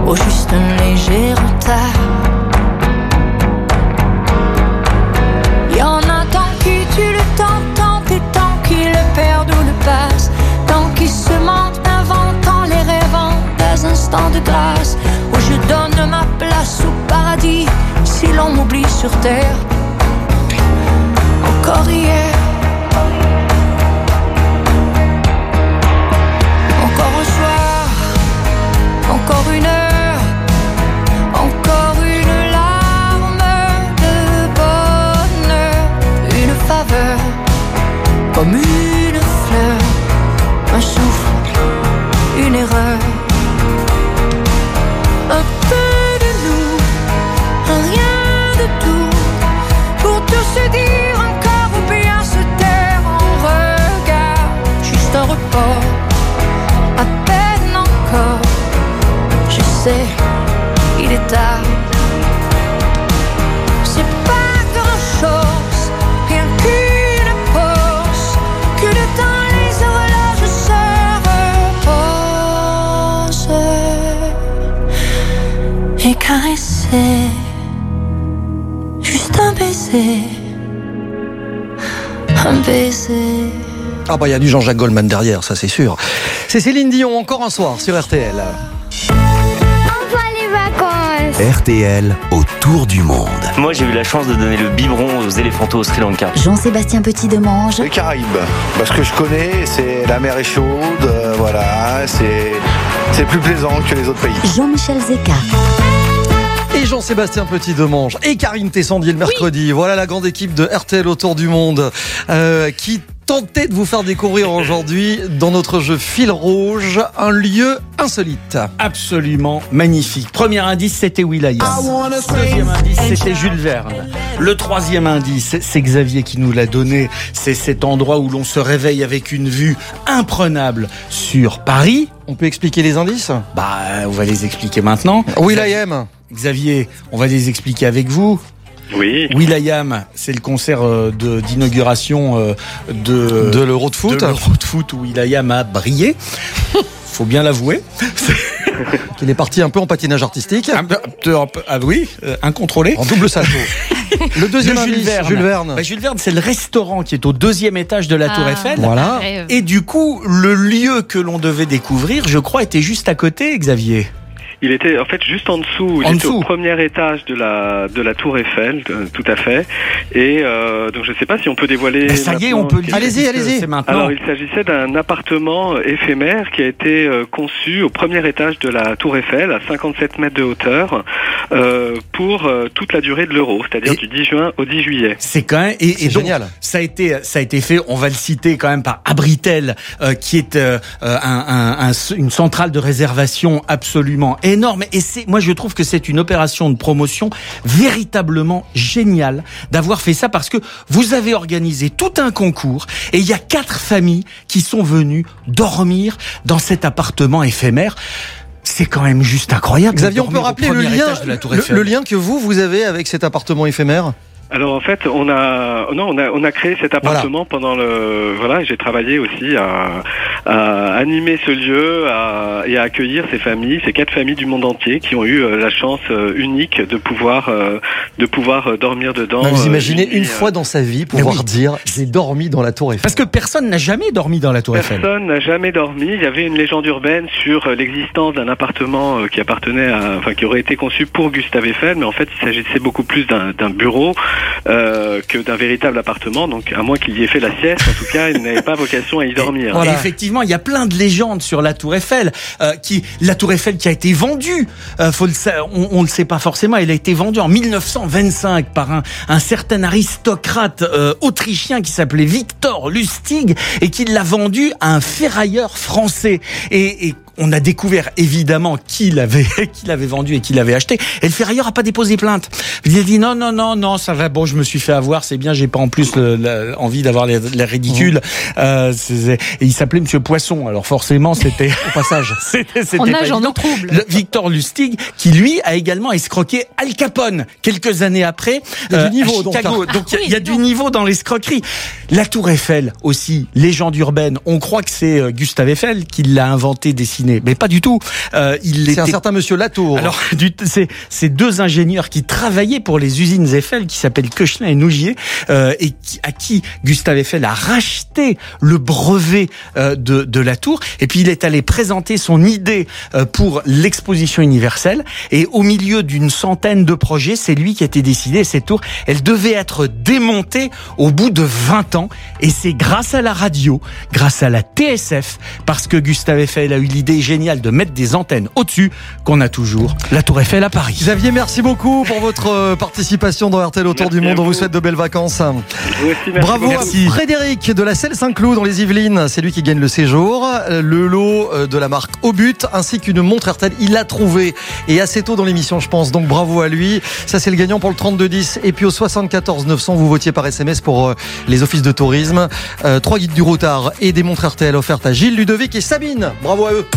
Au juste un léger retard. De grâce où je donne ma place au paradis si l'on m'oublie sur terre. Encore hier. Encore un soir, encore une heure, encore une larme de bonheur, une faveur, comme juste un baiser, un baiser. Ah bah il y a du Jean-Jacques Goldman derrière, ça c'est sûr. C'est Céline Dion, encore un soir sur RTL. les vacances RTL autour du monde. Moi, j'ai eu la chance de donner le biberon aux éléphantos au Sri Lanka. Jean-Sébastien Petit-Demange. Les Caraïbes, parce que je connais, c'est la mer est chaude, euh, voilà, c'est c'est plus plaisant que les autres pays. Jean-Michel Zeka. Jean-Sébastien Petit-Demange et Karine Tessandier le mercredi. Voilà la grande équipe de RTL autour du monde euh, qui tentait de vous faire découvrir aujourd'hui dans notre jeu Fil Rouge un lieu insolite. Absolument magnifique. Premier indice, c'était Will.i.am. Deuxième indice, c'était Jules Verne. Le troisième indice, c'est Xavier qui nous l'a donné. C'est cet endroit où l'on se réveille avec une vue imprenable sur Paris. On peut expliquer les indices? Bah, on va les expliquer maintenant. Will.i.am. Xavier, on va les expliquer avec vous. Oui. Will.i.am, c'est le concert euh, de- d'inauguration euh, de, De l'Euro de foot. de l'Euro de foot où Will.i.am a brillé. Faut bien l'avouer. Qu'il est parti un peu en patinage artistique. Un peu- un peu- un peu- ah oui, euh, incontrôlé. En double salto. Le deuxième De Jules indice, Verne. Jules Verne. Bah, Jules Verne, c'est le restaurant qui est au deuxième étage de la Tour Ah, Eiffel. Voilà. Et du coup, le lieu que l'on devait découvrir, je crois, était juste à côté, Xavier. Il était en fait juste en dessous. Il En était dessous. au premier étage de la de la Tour Eiffel, euh, tout à fait. Et euh, donc je sais pas si on peut dévoiler. Ben, ça y est, on peut Allez-y, maintenant. Alors il s'agissait d'un appartement éphémère qui a été euh, conçu au premier étage de la Tour Eiffel, à 57 mètres de hauteur, euh, pour euh, toute la durée de l'euro, c'est-à-dire du 10 juin au 10 juillet. C'est quand même et, et donc, Ça a été ça a été fait. On va le citer quand même par Abritel, euh, qui est un, un- un- une centrale de réservation absolument énorme. Et c'est moi je trouve que c'est une opération de promotion véritablement géniale d'avoir fait ça parce que vous avez organisé tout un concours et il y a quatre familles qui sont venues dormir dans cet appartement éphémère. C'est quand même juste incroyable. Xavier, on peut rappeler le lien, le lien que vous, vous avez avec cet appartement éphémère? Alors en fait, on a non, on a on a créé cet appartement pendant le voilà. et J'ai travaillé aussi à, à animer ce lieu à, et à accueillir ces familles, ces quatre familles du monde entier qui ont eu euh, la chance euh, unique de pouvoir euh, de pouvoir dormir dedans. Bah, Vous imaginez une fois dans sa vie pouvoir oui. dire j'ai dormi dans la Tour Eiffel. Parce que personne n'a jamais dormi dans la Tour Eiffel. Personne n'a jamais dormi. Il y avait une légende urbaine sur l'existence d'un appartement qui appartenait à, enfin, qui aurait été conçu pour Gustave Eiffel, mais en fait, il s'agissait beaucoup plus d'un d'un bureau euh, que d'un véritable appartement. Donc, à moins qu'il y ait fait la sieste, en tout cas, il n'avait pas vocation à y dormir. Et effectivement, il y a plein de légendes sur la Tour Eiffel. euh, qui, la Tour Eiffel qui a été vendue, euh, faut le, on, on le sait pas forcément, elle a été vendue en 1925 par un, un certain aristocrate euh, autrichien qui s'appelait Victor Lustig et qui l'a vendue à un ferrailleur français. Et, et on a découvert évidemment qui l'avait qui l'avait vendu et qui l'avait acheté. Et le ferrailleur a pas déposé plainte. Il a dit non non non non ça va bon je me suis fait avoir c'est bien j'ai pas en plus le- la- envie d'avoir les, les ridicules. Euh, c'est- et il s'appelait Monsieur Poisson alors forcément c'était au passage c'était c'était On nage en eau trouble. Le- Victor Lustig qui lui a également escroqué Al Capone quelques années après Il y a du euh, niveau, donc, là. Donc il y a- il y, a du niveau dans l'escroquerie. La Tour Eiffel aussi, légende urbaine. On croit que c'est euh, Gustave Eiffel qui l'a inventé, dessiné, mais pas du tout. Euh, il C'est un certain monsieur Latour. alors, du- c'est c'est deux ingénieurs qui travaillaient pour les usines Eiffel, qui s'appellent Koechlin et Nougier, euh, et qui, à qui Gustave Eiffel a racheté le brevet euh, de, de la tour. Et puis il est allé présenter son idée euh, pour l'exposition universelle. Et au milieu d'une centaine de projets, c'est lui qui a été décidé. Cette tour, elle devait être démontée au bout de 20 ans. Et c'est grâce à la radio, grâce à la TSF, parce que Gustave Eiffel a eu l'idée géniale de mettre des antennes au-dessus, qu'on a toujours la Tour Eiffel à Paris. Xavier, merci beaucoup pour votre euh, participation dans RTL Autour du Merci Monde. On vous souhaite de belles vacances. Vous aussi, merci Bravo beaucoup. à Frédéric de la Selle Saint-Cloud dans les Yvelines. C'est lui qui gagne le séjour. Le lot euh, de la marque Au but ainsi qu'une montre RTL. Il l'a trouvé et assez tôt dans l'émission, je pense. Donc bravo à lui. Ça, c'est le gagnant pour le 3210. Et puis au 74 900, vous votiez par SMS pour euh, les offices de tourisme. Euh, trois guides du routard et des montres RTL offertes à Gilles Ludovic et Sabine. Bravo à eux.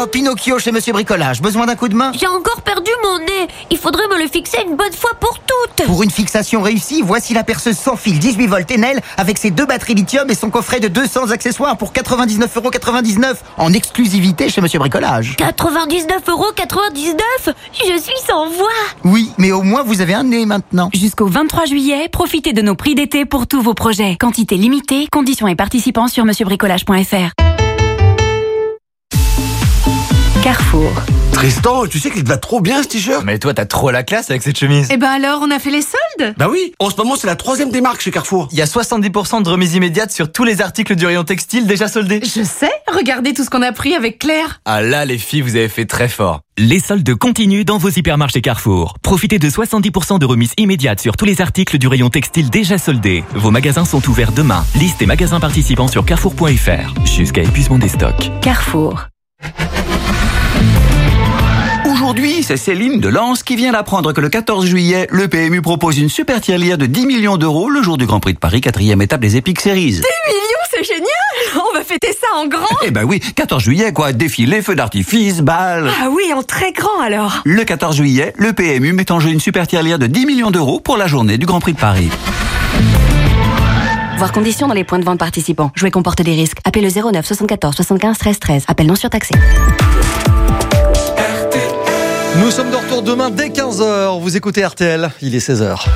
Oh, Pinocchio chez Monsieur Bricolage, besoin d'un coup de main J'ai encore perdu mon nez. Il faudrait me le fixer une bonne fois pour toutes. Pour une fixation réussie, voici la perceuse sans fil 18 volts Enel avec ses deux batteries lithium et son coffret de 200 accessoires pour 99,99€ en exclusivité chez Monsieur Bricolage. 99,99€ Je suis sans voix. Oui, mais au moins vous avez un nez maintenant. Jusqu'au 23 juillet, profitez de nos prix d'été pour tous vos projets. Quantité limitée, conditions et participants sur monsieurbricolage.fr. Carrefour. Tristan, tu sais qu'il te va trop bien ce t-shirt Mais toi, t'as trop la classe avec cette chemise. Eh ben alors, on a fait les soldes? Bah oui, en ce moment c'est la troisième des marques chez Carrefour. Il y a 70% de remise immédiate sur tous les articles du rayon textile déjà soldés. Je sais, regardez tout ce qu'on a pris avec Claire. Ah là, les filles, vous avez fait très fort. Les soldes continuent dans vos hypermarchés Carrefour. Profitez de 70% de remise immédiate sur tous les articles du rayon textile déjà soldés. Vos magasins sont ouverts demain. Liste et magasins participants sur carrefour.fr. Jusqu'à épuisement des stocks. Carrefour. C'est Céline de Lens qui vient d'apprendre que le 14 juillet, le PMU propose une super tirelire de 10 millions d'euros le jour du Grand Prix de Paris, quatrième étape des Epic Series. 10 millions, c'est génial On va fêter ça en grand Eh ben oui, 14 juillet quoi, défilé, feux d'artifice, balles. Ah oui, en très grand alors Le 14 juillet, le PMU met en jeu une super tirelire de 10 millions d'euros pour la journée du Grand Prix de Paris. Voir conditions dans les points de vente participants. Jouer comporte des risques. Appelez le 09 74 75 13 13. Appel non surtaxé. Nous sommes de retour demain dès 15h. Vous écoutez RTL, il est 16h.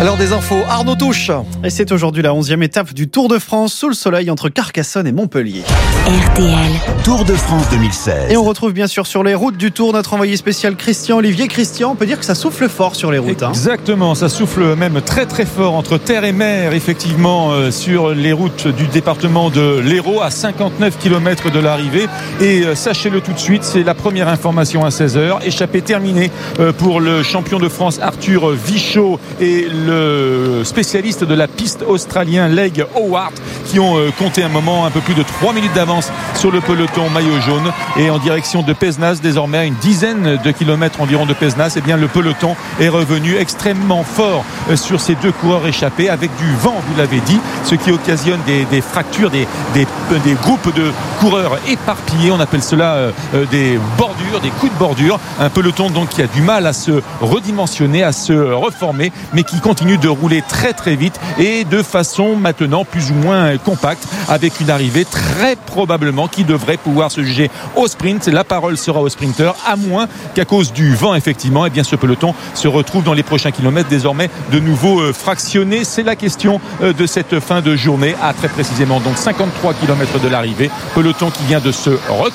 Alors des infos, Arnaud Touche. Et c'est aujourd'hui la 11e étape du Tour de France sous le soleil entre Carcassonne et Montpellier. RTL. Tour de France 2016. Et on retrouve bien sûr sur les routes du Tour notre envoyé spécial Christian Olivier. Christian, on peut dire que ça souffle fort sur les routes. hein. Exactement, ça souffle même très très fort entre terre et mer, effectivement, euh, sur les routes du département de l'Hérault, à 59 km de l'arrivée. Et euh, sachez-le tout de suite, c'est la première information à 16h. Échappée terminée euh, pour le champion de France Arthur Vichot et le spécialiste de la piste australien Leg Howard, qui ont euh, compté un moment un peu plus de 3 minutes d'avance sur le peloton maillot jaune. Et en direction de Pesnas, désormais à une dizaine de kilomètres environ de Pesnas, eh bien le peloton est revenu extrêmement fort euh, sur ces deux coureurs échappés avec du vent, vous l'avez dit, ce qui occasionne des, fractures, des, des, des groupes de coureurs éparpillés. On appelle cela euh, euh, des bordures, des coups de bordure. Un peloton donc qui a du mal à se redimensionner, à se reformer, mais qui continue de rouler très très vite et de façon maintenant plus ou moins compacte avec une arrivée très probablement qui devrait pouvoir se juger au sprint. La parole sera au sprinter, à moins qu'à cause du vent effectivement, et bien ce peloton se retrouve dans les prochains kilomètres désormais de nouveau euh, fractionné. C'est la question euh, de cette fin de journée à très précisément donc 53 km de l'arrivée. Peloton qui vient de se reconstruire